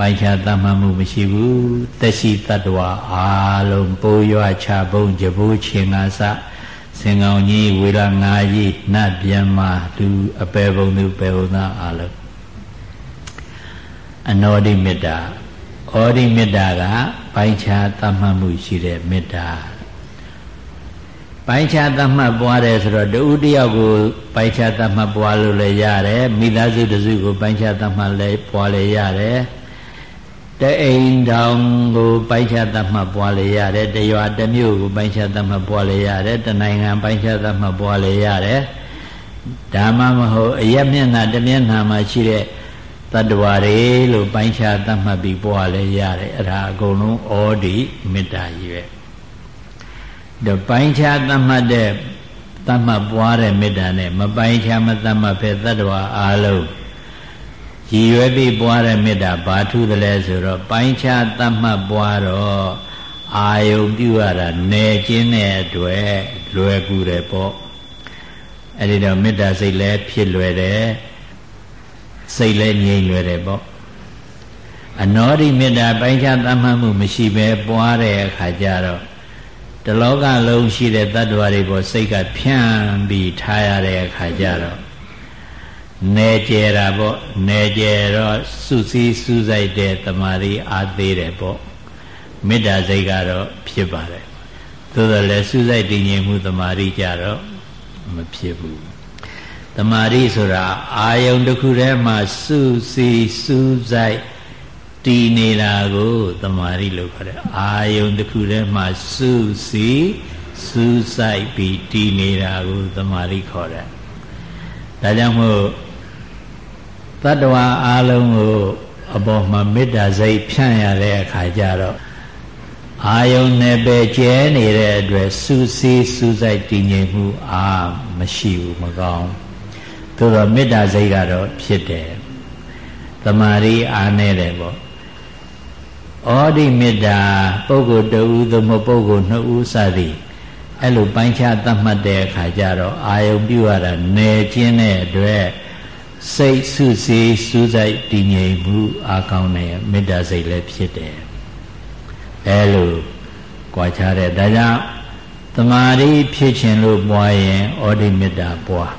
ပိုင်ခြားတတ်မှတ်မှုမရှိဘူးတက်ရှိတ attva အာလုံးပိုးရွာချဘုံကြဘိုးချင်းငါစစင်ကောင်ကြီးဝေရငါကြီးနတ်ပြန်မာသူအပေဘုံသူပေဘုံသားအာလုံးအနောဒိမေတ္တာဩဒီမေတ္တာကပိုင်းခြားသတ်မှတ်မှုရှိတဲ့မေတ္တာပိုင်းခြားသတ်မှတ်ပွားတယ်ဆိုတော့တူတယောက်ကိုပိုင်းခြားသတ်မှတ်ပွားလို့လည်းရတယ်မိသားစုတစုကိုပိုင်းခြားသတ်မှတ်လည်းပွားလည်းရတယ် တအိမ်တောင်ကိုပိုင်းခြားသတ်မှတ်ပွားလည်းရတယ်တရွာတစ်မြို့ကိုပိုင်းခြားသတ်မှတ်ပွားလည်းရတယ်တနိုင်ငံပိုင်းခြားသတ်မှတ်ပွားလည်းရတယ်ဒါမှမဟုတ်အရက်မျက်နှာတစ်မျက်နှာမှာရှိတဲ့တတ္တဝါတွေလို့ပိုင်းခြားသတ်မှတ်ပြီးပွားလဲရတယ်အဲ့ဒါအကုန်လုံးဩဒီမေတ္တာကြီးပဲဒါပိုင်းခြားသတ်မှတ်တဲ့သတ်မှတ်ပွားတဲ့မေတ္တာနဲ့မပိုင်းခြားမသတ်မှတ်ဖဲတတ္တဝါအားလုံး ရည်ရွယ်ပြီးပွားတဲ့မေတ္တာဘာထူးတယ်လဲဆိုတော့ပိုင်းခြားသတ်မှတ်ပွားတော့အာယုံပြုရတာနယ်ကျင်းတဲ့အတွက်လွယ်ကူတယ်ပေါ့အဲ့ဒီတော့မေတ္တာစိတ်လည်းဖြစ်လွယ်တယ်စိတ်လည်းငြိမ်လွယ်တယ်ပေါ့အနောဒိမေတ္တာပိုင်းခြားသတ်မှတ်မှုမရှိဘဲပွားတဲ့အခါကျတော့တလောကလုံးရှိတဲ့တ attva တွေပေါ်စိတ်ကဖြန့်ပြီးထားရတဲ့အခါကျတော့ နေကြတာပေါ့နေကြတော့စုစည်းစူးစိုက်တဲ့တမာရီအားသေးတယ်ပေါ့မေတ္တာစိတ်ကတော့ဖြစ်ပါတယ်သို့တော်လည်းစူးစိုက်တည်ငြိမ်မှုတမာရီကြတော့မဖြစ်ဘူးတမာရီဆိုတာအာယုံတစ်ခုထဲမှာစုစည်းစူးစိုက်တည်နေတာကိုတမာရီလို့ခေါ်တယ်အာယုံတစ်ခုထဲမှာစုစည်းစူးစိုက်ပြီးတည်နေတာကိုတမာရီခေါ်တယ်ဒါကြောင့်မို့ တတ္တဝါအလုံးကိုအပေါ်မှာမေတ္တာစိတ်ဖြန့်ရတဲ့အခါကျတော့အာယုံနဲ့ပဲကျဲနေတဲ့အတွက်စူးစီးစူးစိုက်တည်ငြိမ်မှုအာမရှိဘူးမကောင်းသို့တော့မေတ္တာစိတ်ကတော့ဖြစ်တယ်တမာရီအားနေတယ်ပေါ့ဩဒီမေတ္တာပုဂ္ဂိုလ်တဦးသို့မဟုတ်ပုဂ္ဂိုလ်နှစ်ဦးစသည်အဲ့လိုပိုင်းခြားသတ်မှတ်တဲ့အခါကျတော့အာယုံပြုရတာနယ်ကျင်းတဲ့အတွက် စိတ်ဆုစီစူးစိုက်တည်ငြိမ်မှုအာကောင်းတဲ့မေတ္တာစိတ်လည်းဖြစ်တယ်အဲလိုကြွားချတဲ့ဒါကြောင့်တမာရီဖြစ်ခြင်းလို့ပွားရင်ဩဒီမေတ္တာပွား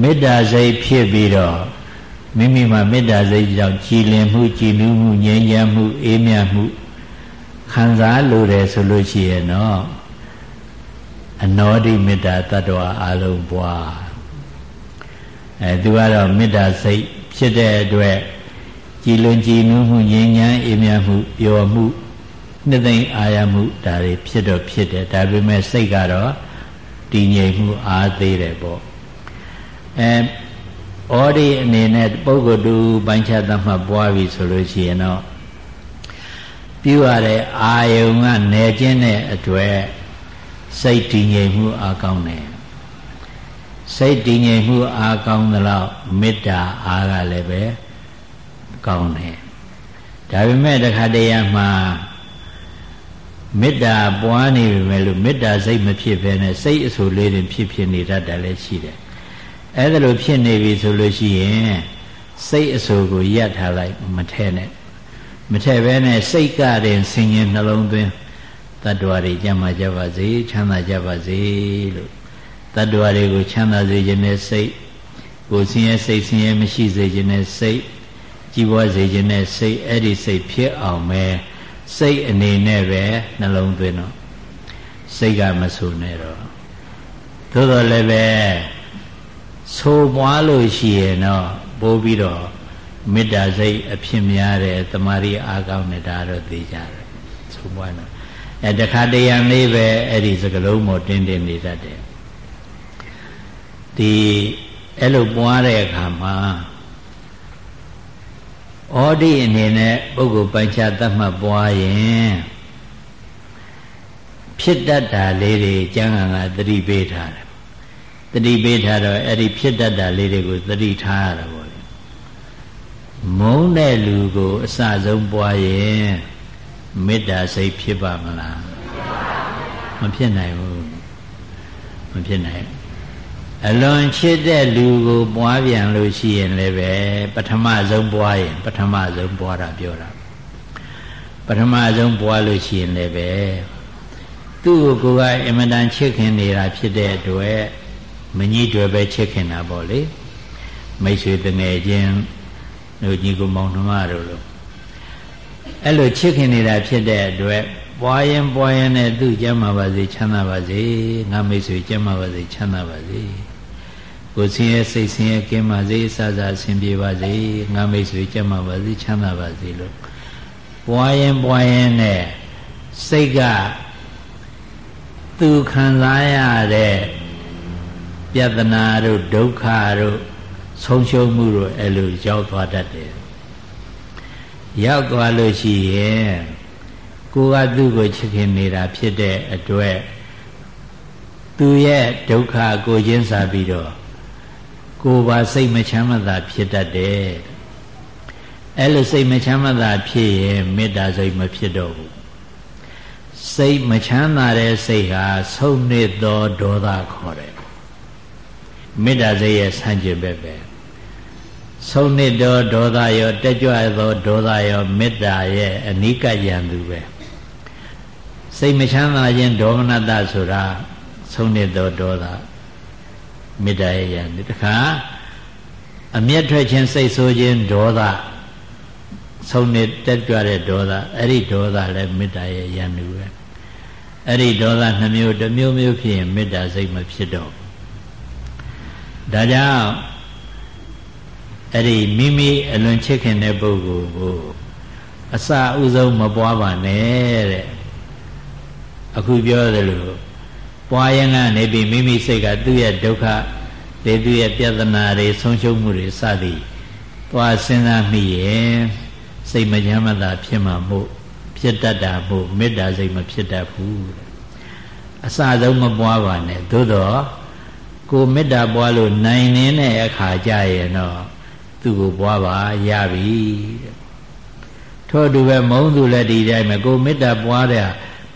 မေတ္တာစိတ်ဖြစ်ပြီးတော့မိမိမှာမေတ္တာစိတ်ကြောင့်ကြည်လင်မှုကြည်နူးမှုငြိမ်းချမ်းမှုအေးမြတ်မှုခံစားလိုတယ်ဆိုလို့ရှိရင်တော့အနောတိမေတ္တာတ attva အလုံးပွား အဲသူကတော့မေတ္တာစိတ်ဖြစ်တဲ့အတွက်ကြည်လွန်ကြည်နူးမှုငြိမ်းချမ်းအေးမြမှုပျော်မှုနှစ်သိမ့်အာရမှုဒါတွေဖြစ်တော့ဖြစ်တယ်ဒါပေမဲ့စိတ်ကတော့တည်ငြိမ်မှုအားသေးတယ်ပေါ့အဲဩဒီအနေနဲ့ပုဂ္ဂိုလ်တူပိုင်းခြားသတ်မှတ်ပွားပြီဆိုလို့ရှိရင်တော့ပြုရတဲ့အာယုံကနေကျင်းတဲ့အတွက်စိတ်တည်ငြိမ်မှုအားကောင်းတယ် စိတ်တည်ငြိမ်မှုအားကောင်းသလောက်မေတ္တာအားကလည်းပဲကောင်းတယ်ဒါပေမဲ့တခါတည်းမှာမေတ္တာပွားနေပြီမဲ့လို့မေတ္တာစိတ်မဖြစ်ဘဲနဲ့စိတ်အဆူလေးတွေဖြစ်ဖြစ်နေတတ်တယ်လည်းရှိတယ်အဲ့ဒါလိုဖြစ်နေပြီဆိုလို့ရှိရင်စိတ်အဆူကိုရပ်ထားလိုက်မထဲနဲ့မထဲဘဲနဲ့စိတ်ကတင်ဆင်ញင်နှလုံးသွင်းတတ္တဝါတွေကြမ်းမာကြပါစေချမ်းသာကြပါစေလို့ တတ္တဝါတွေကိုချမ်းသာစေခြင်းနဲ့စိတ်ကိုဆင်းရဲစိတ်ဆင်းရဲမရှိစေခြင်းနဲ့စိတ်ကြည်ပွားစေခြင်းနဲ့စိတ်အဲ့ဒီစိတ်ဖြစ်အောင်ပဲစိတ်အနေနဲ့ပဲနှလုံးသွင်းတော့စိတ်ကမဆူနဲ့တော့သို့တော်လည်းပဲဆိုပွားလို့ရှိရင်တော့ပိုးပြီးတော့မေတ္တာစိတ်အဖြစ်များတယ်တမာရီအားကောင်းတယ်ဒါတော့သိကြတယ်ဆိုပွားတော့အဲတခါတရံလေးပဲအဲ့ဒီစကလုံးပေါ်တင်းတင်းနေတတ်တယ် ဒီအဲ့လိုပွားတဲ့အခါမှာဩဒီအနေနဲ့ပုဂ္ဂိုလ်ပိုင်းခြားသတ်မှတ်ပွားရင်ဖြစ်တတ်တာလေးတွေကျမ်းဂန်ကသတိပေးထားတယ်သတိပေးထားတော့အဲ့ဒီဖြစ်တတ်တာလေးတွေကိုသတိထားရတာပေါ့လေမုန်းတဲ့လူကိုအစဆုံးပွားရင်မေတ္တာစိတ်ဖြစ်ပါမလားမဖြစ်နိုင်ဘူးမဖြစ်နိုင် အလွန်ချစ်တဲ့လူကိုပွားပြန်လို့ရှိရင်လည်းပဲပထမဆုံးပွားရင် ပထမဆုံးပွားတာပြောတာပထမဆုံးပွားလို့ရှိရင်လည်းပဲသူ့ကိုယ်ကအင်မတန်ချစ်ခင်နေတာဖြစ်တဲ့အတွက်မကြီးတွေပဲချစ်ခင်တာပေါ့လေမိတ်ဆွေတငယ်ချင်းတို့ညီကိုမောင်နှမတို့လို့အဲ့လိုချစ်ခင်နေတာဖြစ်တဲ့အတွက်ပွားရင်ပွားရင်နဲ့သူ့ကျမ်းမာပါစေချမ်းသာပါစေငါမိတ်ဆွေကျမ်းမာပါစေချမ်းသာပါစေ ကိုယ်ဆင်းရဲစိတ်ဆင်းရဲကင်းပါစေအစစအဆင်ပြေပါစေငါမိတ်ဆွေကျမ်းမာပါစေချမ်းသာပါစေလို့ပွားရင်ပွားရင်နဲ့စိတ်ကသူခံစားရတဲ့ပြဿနာတို့ဒုက္ခတို့ဆုံးရှုံးမှုတို့အဲ့လိုရောက်သွားတတ်တယ်ရောက်သွားလို့ရှိရင်ကိုကသူ့ကိုချစ်ခင်နေတာဖြစ်တဲ့အတွက်သူရဲ့ဒုက္ခကိုချင်းစားပြီးတော့ ကိုယ်ပါစိတ်မချမ်းမသာဖြစ်တတ်တယ်အဲ့လိုစိတ်မချမ်းမသာဖြစ်ရင်မေတ္တာစိတ်မဖြစ်တော့ဘူးစိတ်မချမ်းသာတဲ့စိတ်ဟာဆုံးနေသောဒေါသခေါ်တယ်မေတ္တာစိတ်ရဲ့ဆန့်ကျင်ဘက်ပဲဆုံးနေသောဒေါသရောတက်ကြွသောဒေါသရောမေတ္တာရဲ့အနိကယံသူပဲစိတ်မချမ်းသာခြင်းဒေါမနတဆိုတာဆုံးနေသောဒေါသ မေတ္တာရဲ့ယံသူတခါအမျက်ထွက်ခြင်းစိတ်ဆိုးခြင်းဒေါသဆုံးနေတက်ကြွတဲ့ဒေါသအဲ့ဒီဒေါသလည်းမေတ္တာရဲ့ယံသူပဲအဲ့ဒီဒေါသနှမျိုးတစ်မျိုးမျိုးဖြစ်ရင်မေတ္တာစိတ်မဖြစ်တော့ဒါကြောင့်အဲ့ဒီမိမိအလွန်ချစ်ခင်တဲ့ပုဂ္ဂိုလ်ကိုအစဥဆုံးမပွားပါနဲ့တဲ့အခုပြောသလို ပွားရင်ကနေပြီးမိမိစိတ်ကသူ့ရဲ့ဒုက္ခတွေသူ့ရဲ့ပြဿနာတွေဆုံးရှုံးမှုတွေစသည်သွားစဉ်းစားမိရင်စိတ်မချမ်းမသာဖြစ်မှာမို့ဖြစ်တတ်တာမို့မေတ္တာစိတ်မဖြစ်တတ်ဘူးအစဆုံးမပွားပါနဲ့သို့တော့ကိုမေတ္တာပွားလို့နိုင်နေတဲ့အခါကြရင်တော့သူ့ကိုပွားပါရပြီထို့တူပဲမုံသူလည်းဒီတိုင်းပဲကိုမေတ္တာပွားတဲ့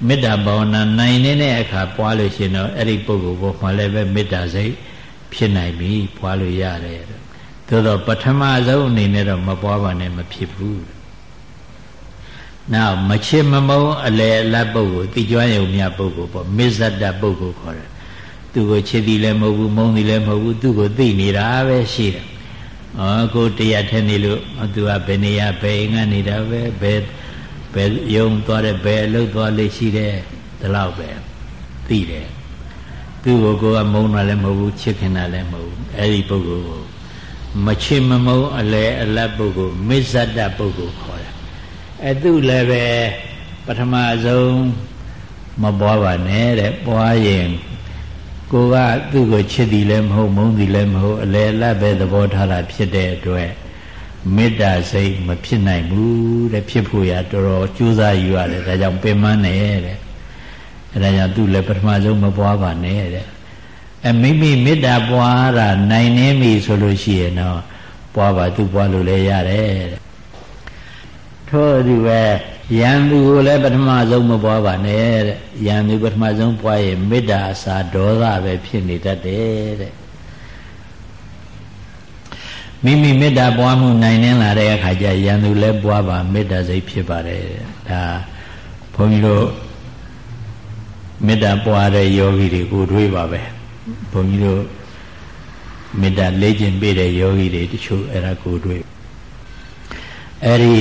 မေတ္တာဘာဝနာနိုင်နေတဲ့အခါပွားလို့ရှင်တော့အဲ့ဒီပုဂ္ဂိုလ်ဘောမှလည်းပဲမေတ္တာစိတ်ဖြစ်နိုင်ပြီပွားလို့ရတယ်သို့တော့ပထမဆုံးအနေနဲ့တော့မပွားပါနဲ့မဖြစ်ဘူးနောက်မချစ်မမုန်းအလေအလတ်ပုဂ္ဂိုလ်တိကျွမ်းယုံမြပုဂ္ဂိုလ်ပေါ့မစ္ဆတပုဂ္ဂိုလ်ခေါ်တယ်သူကိုချစ်သည်လည်းမဟုတ်ဘူးမုန်းသည်လည်းမဟုတ်ဘူးသူကိုသိနေတာပဲရှိတယ်။ဩကိုတရားထဲနေလို့သူကဘယ်နေရာဘယ်အိမ်ကနေတာပဲဘယ် ဘယ်ယုံသွားတယ်ဘယ်အလုပ်သွားလိမ့်ရှိတယ်ဒီလောက်ပဲသိတယ်သူ့ကိုကိုယ်ကမုန်းတာလည်းမဟုတ်ဘူးချစ်ခင်တာလည်းမဟုတ်ဘူးအဲ့ဒီပုဂ္ဂိုလ်ကိုမချစ်မမုန်းအလဲအလတ်ပုဂ္ဂိုလ်မစ္ဆတပုဂ္ဂိုလ်ခေါ်တယ်အဲ့သူလည်းပဲပထမဆုံးမပွားပါနဲ့တဲ့ပွားရင်ကိုကသူ့ကိုချစ်သည်လည်းမဟုတ်မုန်းသည်လည်းမဟုတ်အလဲအလတ်ပဲသဘောထားတာဖြစ်တဲ့အတွက် မေတ္တာစိတ်မဖြစ်နိုင်ဘူးတဲ့ဖြစ်ဖို့ရတော်တော်ကြိုးစားယူရတယ်ဒါကြောင့်ပင်မနဲ့တဲ့အဲဒါကြောင့်သူလည်းပထမဆုံးမပွားပါနဲ့တဲ့အဲမိမိမေတ္တာပွားတာနိုင်နေပြီဆိုလို့ရှိရင်တော့ပွားပါသူပွားလို့လည်းရတယ်တဲ့ထို့သူပဲယံသူကိုလည်းပထမဆုံးမပွားပါနဲ့တဲ့ယံသူပထမဆုံးပွားရင်မေတ္တာအစာဒေါသပဲဖြစ်နေတတ်တယ်တဲ့ မိမိမေတ္တာပွားမှုနိုင်နေလာတဲ့အခါကျယံသူလည်းပွားပါမေတ္တာစိတ်ဖြစ်ပါတယ်ဒါဘုန်းကြီးတို့မေတ္တာပွားတဲ့ယောဂီတွေကိုတွေးပါပဲဘုန်းကြီးတို့မေတ္တာလေ့ကျင့်ပေးတဲ့ယောဂီတွေတချို့အဲ့ဒါကိုတွေးအဲ့ဒီ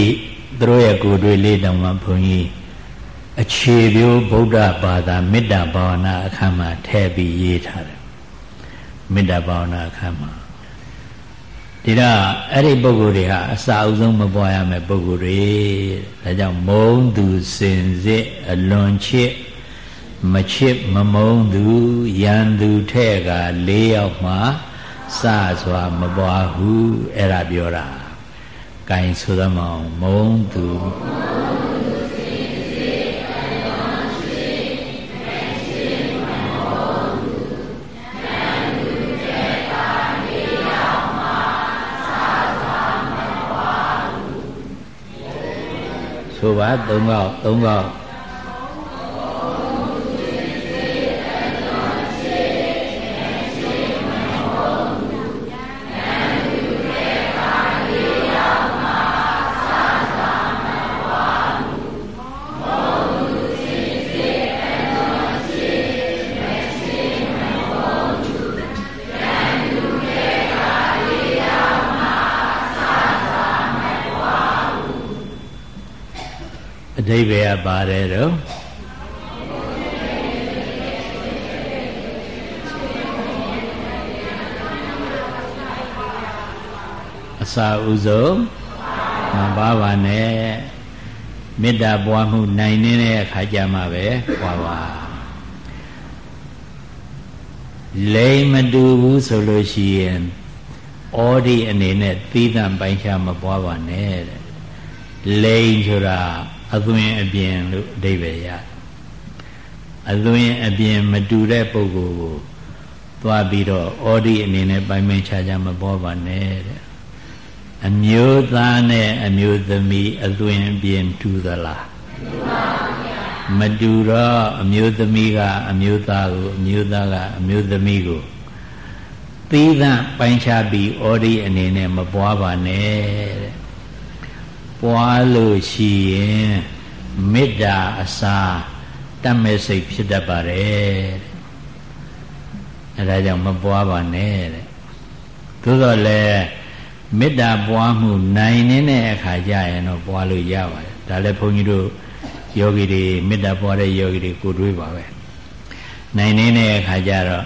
သူတို့ရဲ့ကိုယ်တွေးလေးတောင်မှဘုန်းကြီးအခြေပြိုးဗုဒ္ဓဘာသာမေတ္တာဘာဝနာအခမ်းမှာထည့်ပြီးရေးထားတယ်မေတ္တာဘာဝနာအခမ်းမှာ ဒီတော့အဲ့ဒီပုဂ္ဂိုလ်တွေဟာအစာအုပ်ဆုံးမပွားရမယ့်ပုဂ္ဂိုလ်တွေဒါကြောင့်မုံသူစင်စစ်အလွန်ချစ်မချစ်မမုံသူရန်သူထဲ့က၄ယောက်မှစစွာမပွားဟုအဲ့ဒါပြောတာ။ကိုင်ဆိုသမောင်မုံသူ ဆိုပါ၃កောက်၃ ဓိပ္ပာယ်ပါတယ်တော့အစာဥဆုံးမပါပါနဲ့မေတ္တာပွားမှုနိုင်နေတဲ့အခါကျမှပဲပွားပါလိမ်မတူဘူးဆိုလို့ရှိရင်ဩဒီအနေနဲ့သီးသန့်ပိုင်းခြားမပွားပါနဲ့တဲ့ လိမ်ဆိုတာအသွင်အပြင်လို့အဓိပ္ပာယ်ရအသွင်အပြင်မတူတဲ့ပုဂ္ဂိုလ်ကိုသွားပြီးတော့ဩဒီအနေနဲ့ပိုင်ပိုင်ခြားခြားမပေါ်ပါနဲ့တဲ့အမျိုးသားနဲ့အမျိုးသမီးအသွင်အပြင်တူသလားမတူတော့အမျိုးသမီးကအမျိုးသားကိုအမျိုးသားကအမျိုးသမီးကိုသီးသန့်ပိုင်းခြားပြီးဩဒီအနေနဲ့မပွားပါနဲ့တဲ့ ပွားလို့ရှိရင်မေတ္တာအစာတတ်မဲ့စိတ်ဖြစ်တတ်ပါတယ်အဲဒါကြောင့်မပွားပါနဲ့တဲ့သို့တော်လည်းမေတ္တာပွားမှုနိုင်နေတဲ့အခါကျရင်တော့ပွားလို့ရပါတယ်ဒါလည်းဘုန်းကြီးတို့ယောဂီတွေမေတ္တာပွားတဲ့ယောဂီတွေကိုတွေးပါပဲနိုင်နေတဲ့အခါကျတော့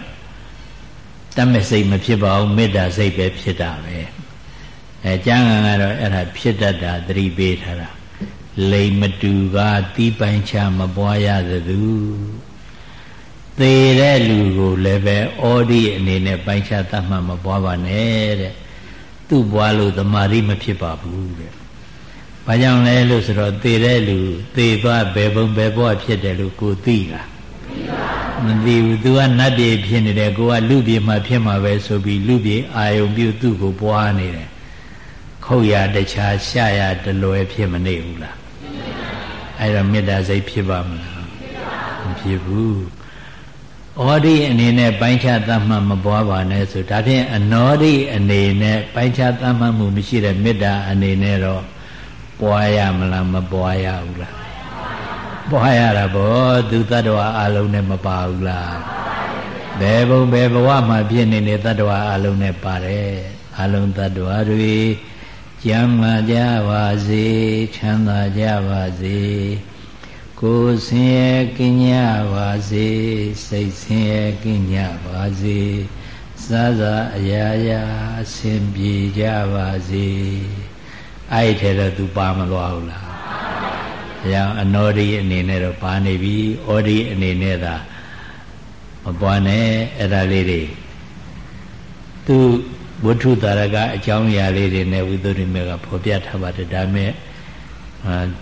တတ်မဲ့စိတ်မဖြစ်ပါဘူးမေတ္တာစိတ်ပဲဖြစ်တာပဲ အဲကျမ်းဂန်ကတော့အဲ့ဒါဖြစ်တတ်တာသတိပေးထားတာလိမ်မတူကတီးပိုင်ချမပွားရသူသေတဲ့လူကိုလည်းပဲဩဒီအနေနဲ့ပိုင်ချတတ်မှမပွားပါနဲ့တဲ့သူ့ပွားလို့တမာရီမဖြစ်ပါဘူးတဲ့ဘာကြောင့်လဲလို့ဆိုတော့သေတဲ့လူသေသွားဘယ်ဘုံဘယ်ဘဝဖြစ်တယ်လို့ကိုသိလားမသိဘူး तू ကနတ်ပြည်ဖြစ်နေတယ်ကိုကလူပြည်မှာဖြစ်မှာပဲဆိုပြီးလူပြည်အာယုံပြုသူ့ကိုပွားနေတယ် ခုတ်ရတခြားရှာရတလွယ်ဖြစ်မနေဘူးလားအဲ့တော့မေတ္တာစိတ်ဖြစ်ပါမလားမဖြစ်ဘူးဩဒီအနေနဲ့ပိုင်းခြားသတ်မှတ်မပွားပါနဲ့ဆိုဒါဖြင့်အနောဒီအနေနဲ့ပိုင်းခြားသတ်မှတ်မှုမရှိတဲ့မေတ္တာအနေနဲ့တော့ပွားရမလားမပွားရဘူးလားပွားရတာဗောသူတ attva အလုံးနဲ့မပါဘူးလားဘယ်ဘုံဘယ်ဘဝမှာဖြစ်နေတဲ့ attva အလုံးနဲ့ပါတယ်အလုံး attva တွေ ကျမ်းမာကြပါစေချမ်းသာကြပါစေကိုယ်ဆင်းရဲကင်းကြပါစေစိတ်ဆင်းရဲကင်းကြပါစေစားစားအရာရာအဆင်ပြေကြပါစေအဲ့ထဲတော့ तू ပါမလို့ဘူးလား။ဒါကြောင့်အနောဒီအနေနဲ့တော့ပါနေပြီ။ဩဒီအနေနဲ့သာမပွားနဲ့အဲ့ဒါလေးတွေသူ ဝဋ္ထုတာရကအကြောင်းအရာလေးတွေနဲ့ဝိသုဒ္ဓိမေကဖော်ပြထားပါတယ်ဒါမဲ့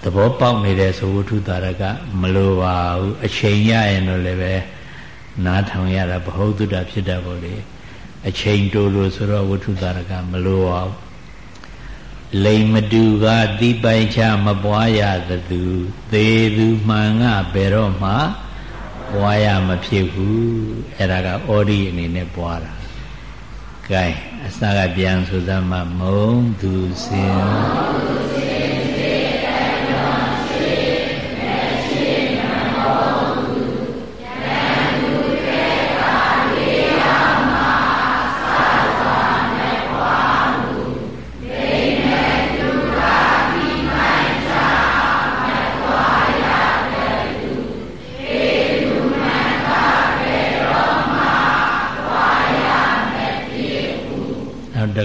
သဘောပေါက်နေတဲ့ဆိုဝဋ္ထုတာရကမလိုပါဘူးအချိန်ရရင်တော့လည်းပဲနားထောင်ရတာဘ ਹੁ တုတ္တဖြစ်တတ်ပါလေအချိန်တိုးလို့ဆိုတော့ဝဋ္ထုတာရကမလိုပါဘူးလိမ်မတူကတိပိုင်ချမပွားရသသူသေသူမှန်ကဘယ်တော့မှပွားရမဖြစ်ဘူးအဲ့ဒါကဩဒီအနေနဲ့ပွားတာ ကဲအစကပြန်ဆိုသမှာမုံသူစင် တ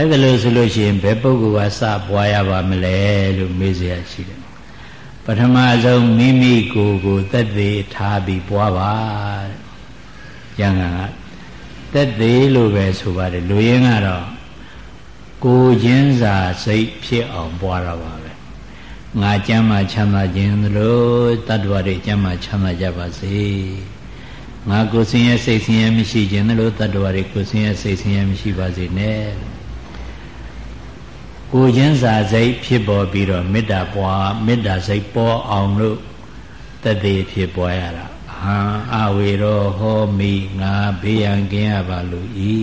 အဲ့ဒါလို့ဆိုလို့ရှိရင်ဘယ်ပုဂ္ဂိုလ်ကစပွားရပါမလဲလို့မေးစရာရှိတယ်ပထမဆုံးမိမိကိုယ်ကိုသက်သေထားပြီးပွားပါတဲ့ရန်ကသက်သေလို့ပဲဆိုပါတယ်လူရင်းကတော့ကိုချင်းစာစိတ်ဖြစ်အောင်ပွားတာပါပဲငါကျမ်းမာချမ်းသာခြင်းသလိုတတ္တဝါတွေကျမ်းမာချမ်းသာကြပါစေငါကိုယ်ဆင်းရဲစိတ်ဆင်းရဲမရှိခြင်းသလိုတတ္တဝါတွေကိုယ်ဆင်းရဲစိတ်ဆင်းရဲမရှိပါစေနဲ့ ကိုချင်းစာစိတ်ဖြစ်ပေါ်ပြီးတော့မေတ္တာပွားမေတ္တာစိတ်ပေါ်အောင်လို့တသေးဖြစ်ပွားရတာဟံအဝေရောဟောမိငါဘေးရန်ကင်းရပါလို့ဤ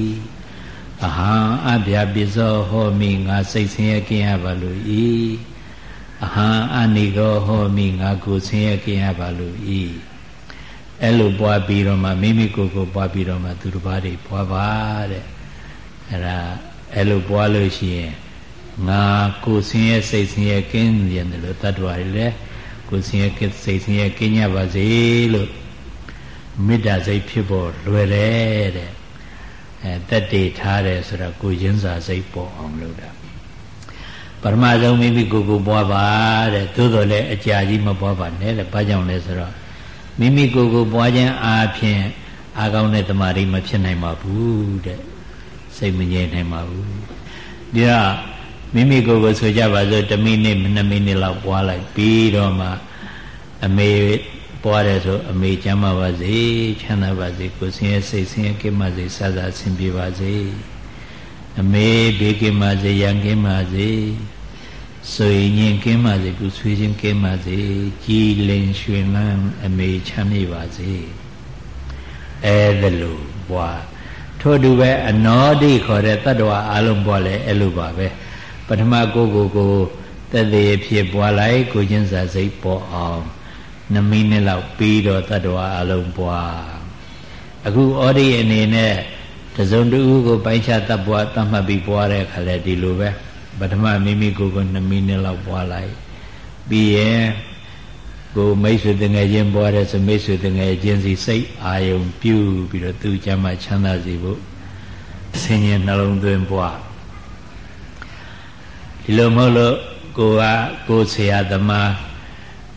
အဟံအဗျာပိဇောဟောမိငါစိတ်ဆင်းရဲကင်းရပါလို့ဤအဟံအနိကောဟောမိငါကိုဆင်းရဲကင်းရပါလို့ဤအဲ့လိုပွားပြီးတော့မှမိမိကိုယ်ကိုပွားပြီးတော့မှသူတစ်ပါးတွေပွားပါတဲ့အဲ့ဒါအဲ့လိုပွားလို့ရှိရင် ငါကိုဆင်းရဲစိတ်ဆင်းရဲကင်းရတယ်လို့တတ်တော်ရည်လေကိုဆင်းရဲစိတ်ဆင်းရဲကင်းကြပါစေလို့မေတ္တာစိတ်ဖြစ်ပေါ်လွယ်တယ်တဲ့အဲတက်တည်ထားတယ်ဆိုတော့ကိုရင်းစာစိတ်ပေါ်အောင်လုပ်တာပထမဆုံးမိမိကိုယ်ကိုပွားပါတဲ့သို့တော်လည်းအကြာကြီးမပွားပါနဲ့တဲ့ဘာကြောင့်လဲဆိုတော့မိမိကိုယ်ကိုပွားခြင်းအားဖြင့်အာကောင်းတဲ့တမာရီမဖြစ်နိုင်ပါဘူးတဲ့စိတ်မငြိမ်နိုင်ပါဘူးဒီတော့ မိမိကိုယ်ကိုဆိုကြပါစို့1မိနစ်2မိနစ်လောက်ပွားလိုက်ပြီးတော့မှအမေပွားတယ်ဆိုအမေချမ်းသာပါစေချမ်းသာပါစေကိုဆင်းရဲစိတ်ဆင်းရဲကင်းပါစေစသဆင်ပြေပါစေအမေဘေးကင်းပါစေရန်ကင်းပါစေဆိုရင်ညင်ကင်းပါစေကုဆွေးခြင်းကင်းပါစေကြည်လင်ရွှင်လန်းအမေချမ်းမြေပါစေအဲဒါလို့ဘွာထို့တူပဲအနောတိခေါ်တဲ့တတ္တဝါအလုံးဘွာလဲအဲ့လိုပါပဲ ပထမကိုကိုကိုတက်သေးဖြစ်ပွားလိုက်ကိုချင်းစာစိတ်ပေါ်အောင်2မိနစ်လောက်ပြီးတော့တတ္တဝါအလုံးပွားအခုဩဒီအနေနဲ့တစုံတူကိုပိုင်းခြားတတ်ပွားတတ်မှတ်ပြီးပွားတဲ့အခါလဲဒီလိုပဲပထမမိမိကိုကို2မိနစ်လောက်ပွားလိုက်ပြီးရင်ကိုမိတ်ဆွေတငယ်ချင်းပွားတဲ့ဆိုမိတ်ဆွေတငယ်ချင်းစီစိတ်အာယုံပြုပြီးတော့သူချမ်းသာချမ်းသာစေဖို့ဆင်ញင်နှလုံးသွင်းပွား ဒီလိုမဟုတ်လို့ကိုကကိုဆရာသမား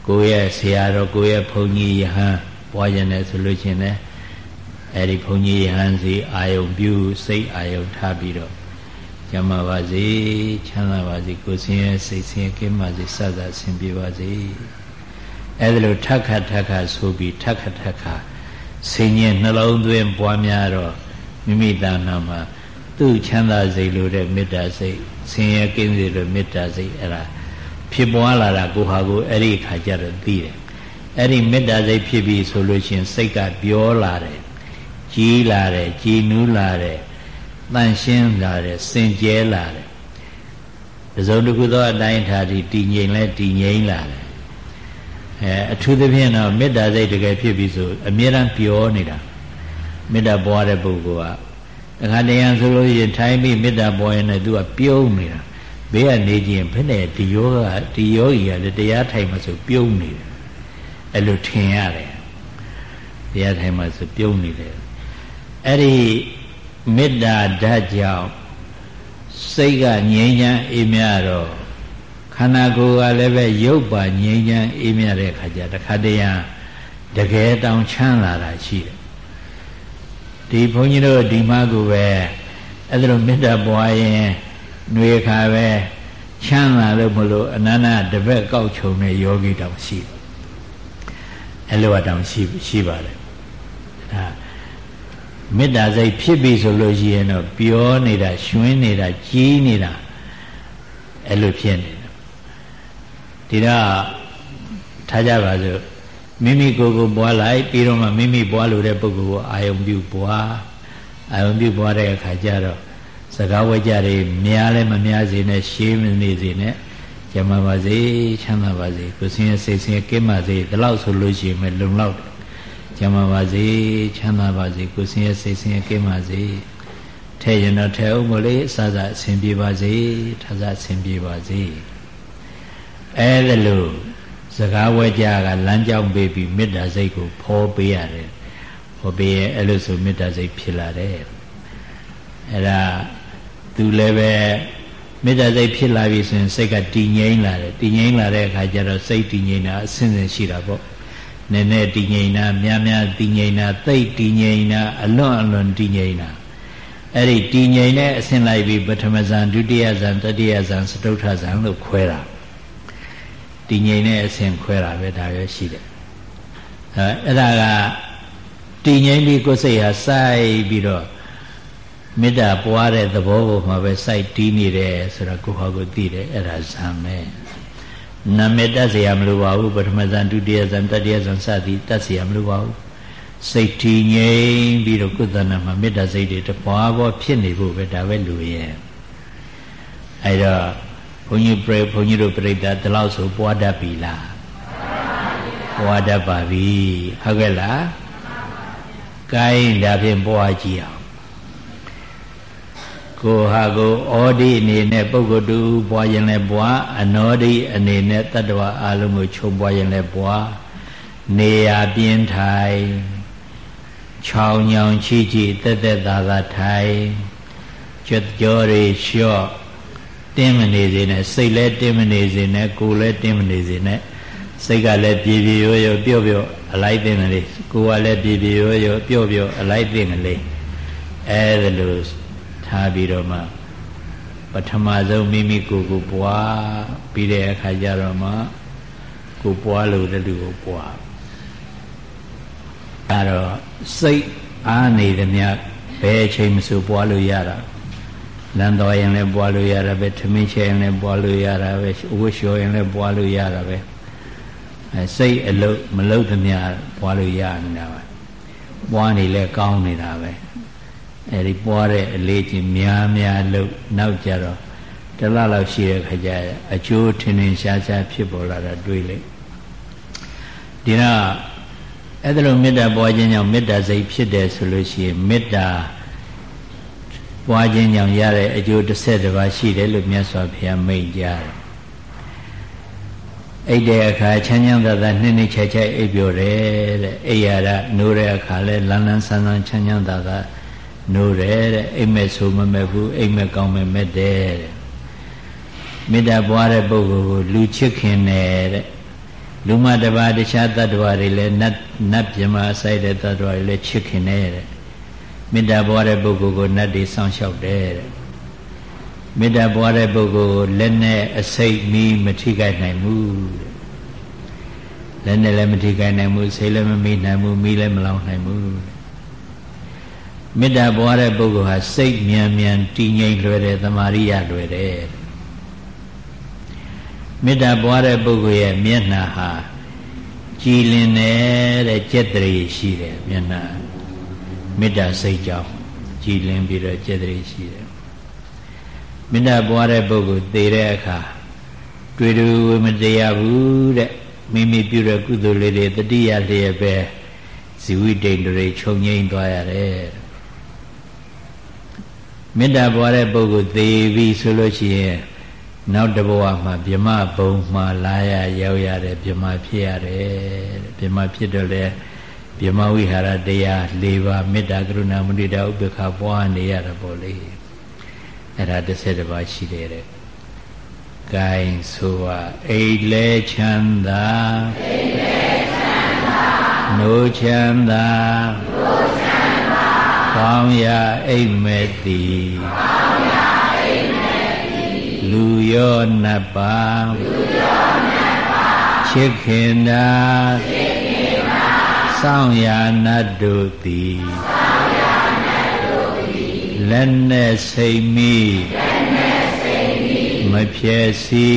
ကိုရဲ့ဆရာတော်ကိုရဲ့ဘုန်းကြီးယဟန်ပွားရင်လည်းဆိုလို့ချင်းလည်းအဲ့ဒီဘုန်းကြီးယဟန်စီအာယုံပြုစိတ်အာယုံထားပြီးတော့ကျမ်းပါပါစေချမ်းသာပါစေကိုဆင်းရဲစိတ်ဆင်းရဲကင်းပါစေစသဆင်ပြေပါစေအဲ့ဒါလိုထက်ခါထက်ခါဆိုပြီးထက်ခါထက်ခါဆင်ញင်နှလုံးသွင်းပွားများတော့မိမိတဏ္ဍာမှာသူ့ချမ်းသာစိတ်လိုတဲ့မေတ္တာစိတ် ဆင်းရဲကင်းစေလို့မေတ္တာစိတ်အဲ့ဒါဖြစ်ပွားလာတာကိုဟာကိုအဲ့ဒီခါကျတော့သိတယ်အဲ့ဒီမေတ္တာစိတ်ဖြစ်ပြီဆိုလို့ရှိရင်စိတ်ကပြောလာတယ်ကြီးလာတယ်ကြည်နူးလာတယ်တန့်ရှင်းလာတယ်စင်ကြဲလာတယ်တစုံတစ်ခုသောအတိုင်းထားပြီးတည်ငြိမ်လဲတည်ငြိမ်လာတယ်အဲအထူးသဖြင့်တော့မေတ္တာစိတ်တကယ်ဖြစ်ပြီဆိုအမြဲတမ်းပြောနေတာမေတ္တာပွားတဲ့ပုဂ္ဂိုလ်က တခါတည်းရန်ဆိုလို့ရင်ထိုင်းပြီးမေတ္တာပွားရင်လည်းသူကပြုံးနေတာဘေးကနေကြည့်ရင်ဘယ်နဲ့ဒီယောဂဒီယောဂီကလည်းတရားထိုင်မှဆိုပြုံးနေတယ်အဲ့လိုထင်ရတယ်တရားထိုင်မှဆိုပြုံးနေတယ်အဲ့ဒီမေတ္တာဓာတ်ကြောင့်စိတ်ကငြိမ်းချမ်းအေးမြတော့ခန္ဓာကိုယ်ကလည်းပဲရုပ်ပါငြိမ်းချမ်းအေးမြတဲ့ခါကျတခါတည်းရတကယ်တောင်ချမ်းလာတာရှိတယ် ဒီဘုန်းကြီးတို့ဒီမှာကိုပဲအဲ့ဒါလိုမေတ္တာပွားရင်ຫນွေခါပဲချမ်းသာလို့မလို့အနန္တတပည့်ကောက်ချုံတဲ့ယောဂီတောင်ရှိတယ်အဲ့လိုတောင်ရှိရှိပါတယ်ဒါမေတ္တာစိတ်ဖြစ်ပြီဆိုလို့ရှိရင်တော့ပြောနေတာရွှင်းနေတာကြီးနေတာအဲ့လိုဖြစ်နေတာဒီတော့ထားကြပါစို့ မိမိကိုယ်ကိုပွားလိုက်ပြီးတော့မှမိမိပွားလို့တဲ့ပုဂ္ဂိုလ်ကိုအာယုံပြုပွားအာယုံပြုပွားတဲ့အခါကျတော့စကားဝဲကြတွေများလဲမများစေနဲ့ရှင်းမနေစေနဲ့ကျမ်းပါစေချမ်းသာပါစေကိုယ်စင်းရဲ့စိတ်စင်းရဲ့ကင်းပါစေဒီလောက်ဆိုလို့ရှိရင်လည်းလုံလောက်တယ်ကျမ်းပါပါစေချမ်းသာပါစေကိုယ်စင်းရဲ့စိတ်စင်းရဲ့ကင်းပါစေထဲရင်တော့ထဲအောင်မလေးအစစအဆင်ပြေပါစေထဆအဆင်ပြေပါစေအဲဒါလို့ စကားဝဲကြကလမ်းကြောင်းပေးပြီးမေတ္တာစိတ်ကိုဖောပေးရတယ်ဖောပေးရဲ့အဲ့လိုဆိုမေတ္တာစိတ်ဖြစ်လာတယ်အဲ့ဒါသူလည်းပဲမေတ္တာစိတ်ဖြစ်လာပြီဆိုရင်စိတ်ကတည်ငြိမ်လာတယ်တည်ငြိမ်လာတဲ့အခါကျတော့စိတ်တည်ငြိမ်တာအစဉ်စဉ်ရှိတာပေါ့နည်းနည်းတည်ငြိမ်တာများများတည်ငြိမ်တာသိတ်တည်ငြိမ်တာအလွန်အလွန်တည်ငြိမ်တာအဲ့ဒီတည်ငြိမ်တဲ့အစဉ်လိုက်ပြီးပထမဇန်ဒုတိယဇန်တတိယဇန်စတုထဇန်လို့ခွဲတာ တည်ငြိမ်တဲ့အစဉ်ခွဲတာပဲဒါပဲရှိတယ်အဲအဲ့ဒါကတည်ငြိမ်ပြီးကိုယ်စိတ်ဟာစိုက်ပြီးတော့မေတ္တာပွားတဲ့သဘောကိုမှပဲစိုက်တီးနေတယ်ဆိုတော့ကိုယ့်ဟာကိုသိတယ်အဲ့ဒါဇံပဲနာမေတ္တเสียမလို့ပါဘူးပထမဇန်ဒုတိယဇန်တတိယဇန်စသည်တတ်เสียမလို့ပါဘူးစိတ်တည်ငြိမ်ပြီးတော့ကုသနာမှာမေတ္တာစိတ်တွေတပွားပေါ်ဖြစ်နေဖို့ပဲဒါပဲလူရဲ့အဲ့တော့ ဘုန်းကြီးပြဘုန်းကြီးတို့ပြိတ္တာဒီလောက်ဆိုပွားတတ်ပြီလားပွားတတ်ပါပြီဟုတ်ကဲ့လားကိုင်းဒါဖြင့်ပွားကြည့်အောင်ကိုဟာကိုဩဒီအနေနဲ့ပုဂ္ဂိုလ်တူပွားရင်လည်းပွားအနောဒီအနေနဲ့တတ္တဝအလုံးကိုခြုံပွားရင်လည်းပွားနေရာပြင်းထိုင်ချောင်းညောင်ချီချီတက်တက်သာသာထိုင်ကျွတ်ကြောတွေလျှော့ တင်းမနေစေနဲ့စိတ်လည်းတင်းမနေစေနဲ့ကိုယ်လည်းတင်းမနေစေနဲ့စိတ်ကလည်းပြေပြေရောရောပျော့ပျော့အလိုက်တင်ကလေးကိုယ်ကလည်းပြေပြေရောရောပျော့ပျော့အလိုက်တင်ကလေးအဲဒါလို့ထားပြီးတော့မှပထမဆုံးမိမိကိုယ်ကိုပွားပြီးတဲ့အခါကျတော့မှကိုပွားလို့တဲ့လူကိုပွားအဲတော့စိတ်အားနေသည်မြဘယ်အချိန်မှဆိုပွားလို့ရတာ လမ်းတော်ရင်လည်းပွားလို့ရတာပဲထမင်းချရင်လည်းပွားလို့ရတာပဲအဝတ်လျှော်ရင်လည်းပွားလို့ရတာပဲအဲစိတ်အလုတ်မလုတ်သည်မြပွားလို့ရနေတာပဲပွားနေလဲကောင်းနေတာပဲအဲဒီပွားတဲ့အလေးချင်းများများလို့နောက်ကြတော့တလလောက်ရှိတဲ့ခါကျအကျိုးထင်ထင်ရှားရှားဖြစ်ပေါ်လာတာတွေ့လိုက်ဒီတော့အဲ့ဒါလိုမေတ္တာပွားခြင်းကြောင့်မေတ္တာစိတ်ဖြစ်တယ်ဆိုလို့ရှိရင်မေတ္တာ ပွားခြင်းကြောင့်ရတဲ့အကျိုးတစ်ဆက်တစ်ပါးရှိတယ်လို့မြတ်စွာဘုရားမိန့်ကြားတယ်အိတ်တဲ့အခါချမ်းချမ်းသာသာနှစ်နှစ်ချက်ချက်အိပ်ပျော်တယ်တဲ့အိယာရနိုးတဲ့အခါလဲလန်းလန်းဆန်းဆန်းချမ်းချမ်းသာသာနိုးတယ်တဲ့အိမ်မက်ဆိုမမဲ့ဘူးအိမ်မက်ကောင်းမဲ့မဲ့တယ်တဲ့မေတ္တာပွားတဲ့ပုဂ္ဂိုလ်ကိုလူချစ်ခင်တယ်တဲ့လူမတပါတခြားတ attva တွေလည်းနတ်နတ်ပြမဆိုင်တဲ့တ attva တွေလည်းချစ်ခင်တယ်တဲ့ မေတ္တာပွားတဲ့ပုဂ္ဂိုလ်ကိုနတ်တွေစောင့်ရှောက်တယ်တဲ့မေတ္တာပွားတဲ့ပုဂ္ဂိုလ်ကိုလက်နဲ့အစိတ်မီးမထိခိုက်နိုင်ဘူးတဲ့လက်နဲ့လည်းမထိခိုက်နိုင်ဘူးဆေးလည်းမမီးနိုင်ဘူးမီးလည်းမလောင်နိုင်ဘူးမေတ္တာပွားတဲ့ပုဂ္ဂိုလ်ဟာစိတ်မြန်မြန်တည်ငြိမ်လွယ်တယ်သမာဓိရလွယ်တယ်မေတ္တာပွားတဲ့ပုဂ္ဂိုလ်ရဲ့မျက်နှာဟာကြည်လင်တယ်တဲ့ကျက်တရေရှိတယ်မျက်နှာ မေတ္တာစိတ်ကြောင့်ကြည်လင်ပြီးတော့ကျက်တရေရှိတယ်မေတ္တာပွားတဲ့ပုဂ္ဂိုလ်သေတဲ့အခါတွေ့တူမတရားဘူးတဲ့မိမိပြုတဲ့ကုသိုလ်လေးတွေတတိယလျက်ပဲဇီဝိတိန်တွေခြုံငိမ့်သွားရတယ်မေတ္တာပွားတဲ့ပုဂ္ဂိုလ်သေပြီဆိုလို့ရှိရင်နောက်တဘဝမှာဗြမဘုံမှာလာရရောက်ရတယ်ဗြမဖြစ်ရတယ်ဗြမဖြစ်တော့လေ ဗြမဝိဟာရတရား၄ပါးမေတ္တာကရုဏာမုဒိတာဥပေက္ခပွားနေရတာပေါ့လေအဲ့ဒါတစ်ဆက်တစ်ပါးရှိတယ်တဲ့ဂိုင်းဆိုပါအိတ်လဲချမ်းသာအိတ်လဲချမ်းသာနိုးချမ်းသာနိုးချမ်းသာကောင်းရာအိမ်မဲ့သည်ကောင်းရာအိမ်မဲ့သည်လူရောနတ်ပါလူရောနတ်ပါချစ်ခင်သာချစ်ခင်သာ စောင့်ရာနတ်တို့သည်စောင့်ရာနတ်တို့သည်လက်နဲ့စိတ်မိလက်နဲ့စိတ်မိမဖြစ်စီ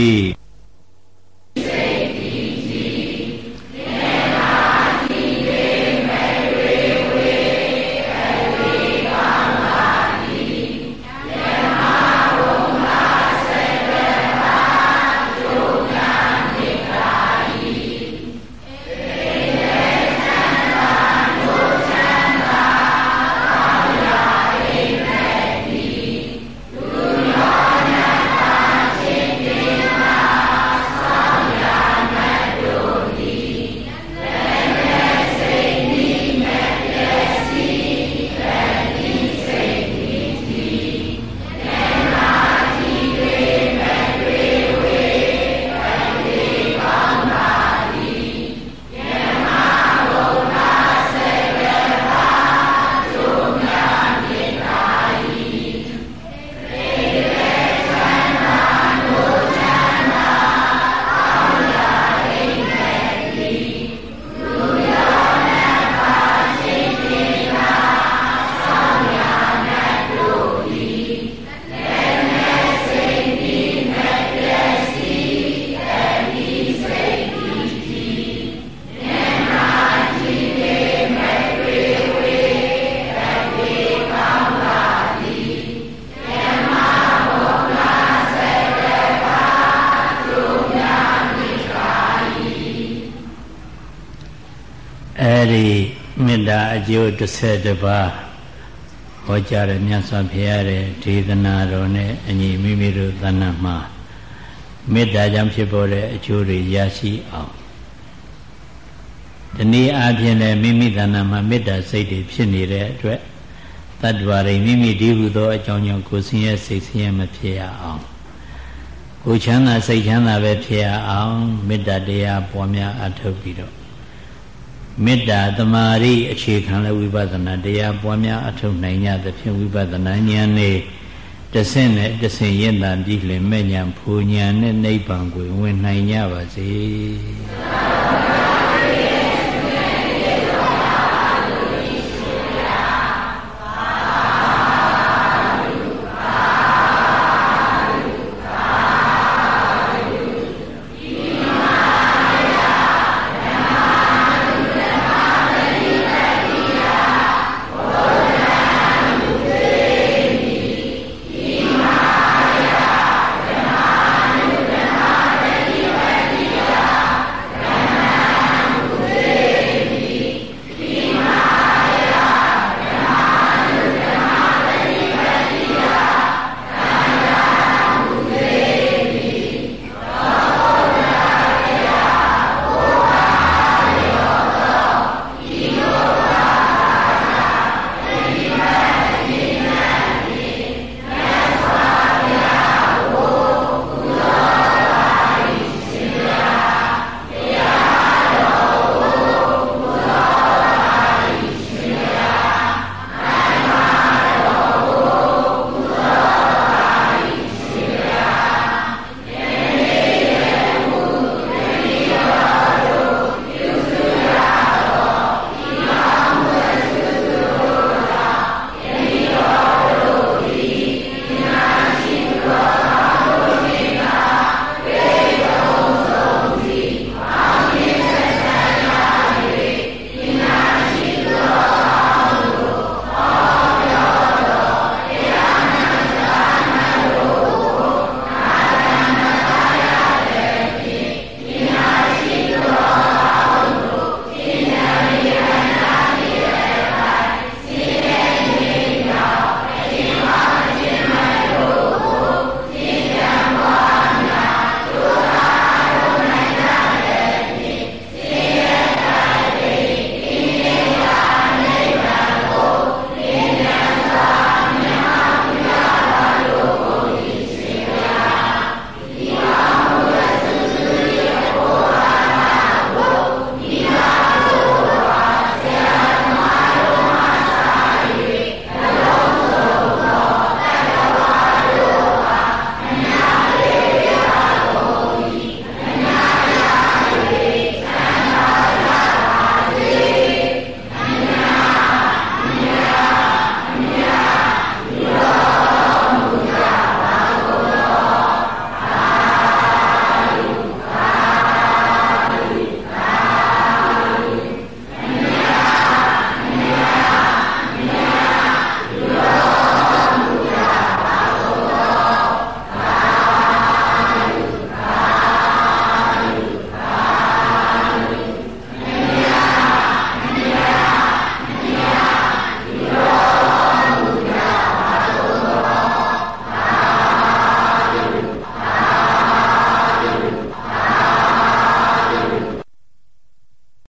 ကျိုး30ပါးဟောကြားတဲ့မြတ်စွာဘုရားရဲ့ဒေသနာတော်နဲ့အညီမိမိတို့သဏ္ဍာန်မှာမေတ္တာကြောင့်ဖြစ်ပေါ်တဲ့အကျိုးတွေရရှိအောင်ဒီနည်းအားဖြင့်လည်းမိမိသဏ္ဍာန်မှာမေတ္တာစိတ်တွေဖြစ်နေတဲ့အတွက်တတ္တဝါတွေမိမိဒီဟုသောအကြောင်းကြောင့်ကိုယ်ဆင်းရဲစိတ်ဆင်းရဲမဖြစ်ရအောင်ကိုချမ်းသာစိတ်ချမ်းသာပဲဖြစ်ရအောင်မေတ္တာတရားပွားများအထောက်ပြီးတော့ မေတ္တာတမာရီအခြေခံလဲဝိပဿနာတရားပွားများအထုတ်နိုင်ကြသဖြင့်ဝိပဿနာဉာဏ်နဲ့တဆင့်နဲ့တဆင့်ရင့်တန်ပြီးလင်မဲ့ဉာဏ်ဖူဉာဏ်နဲ့နိဗ္ဗာန်ကိုဝင်နိုင်ကြပါစေ။သာ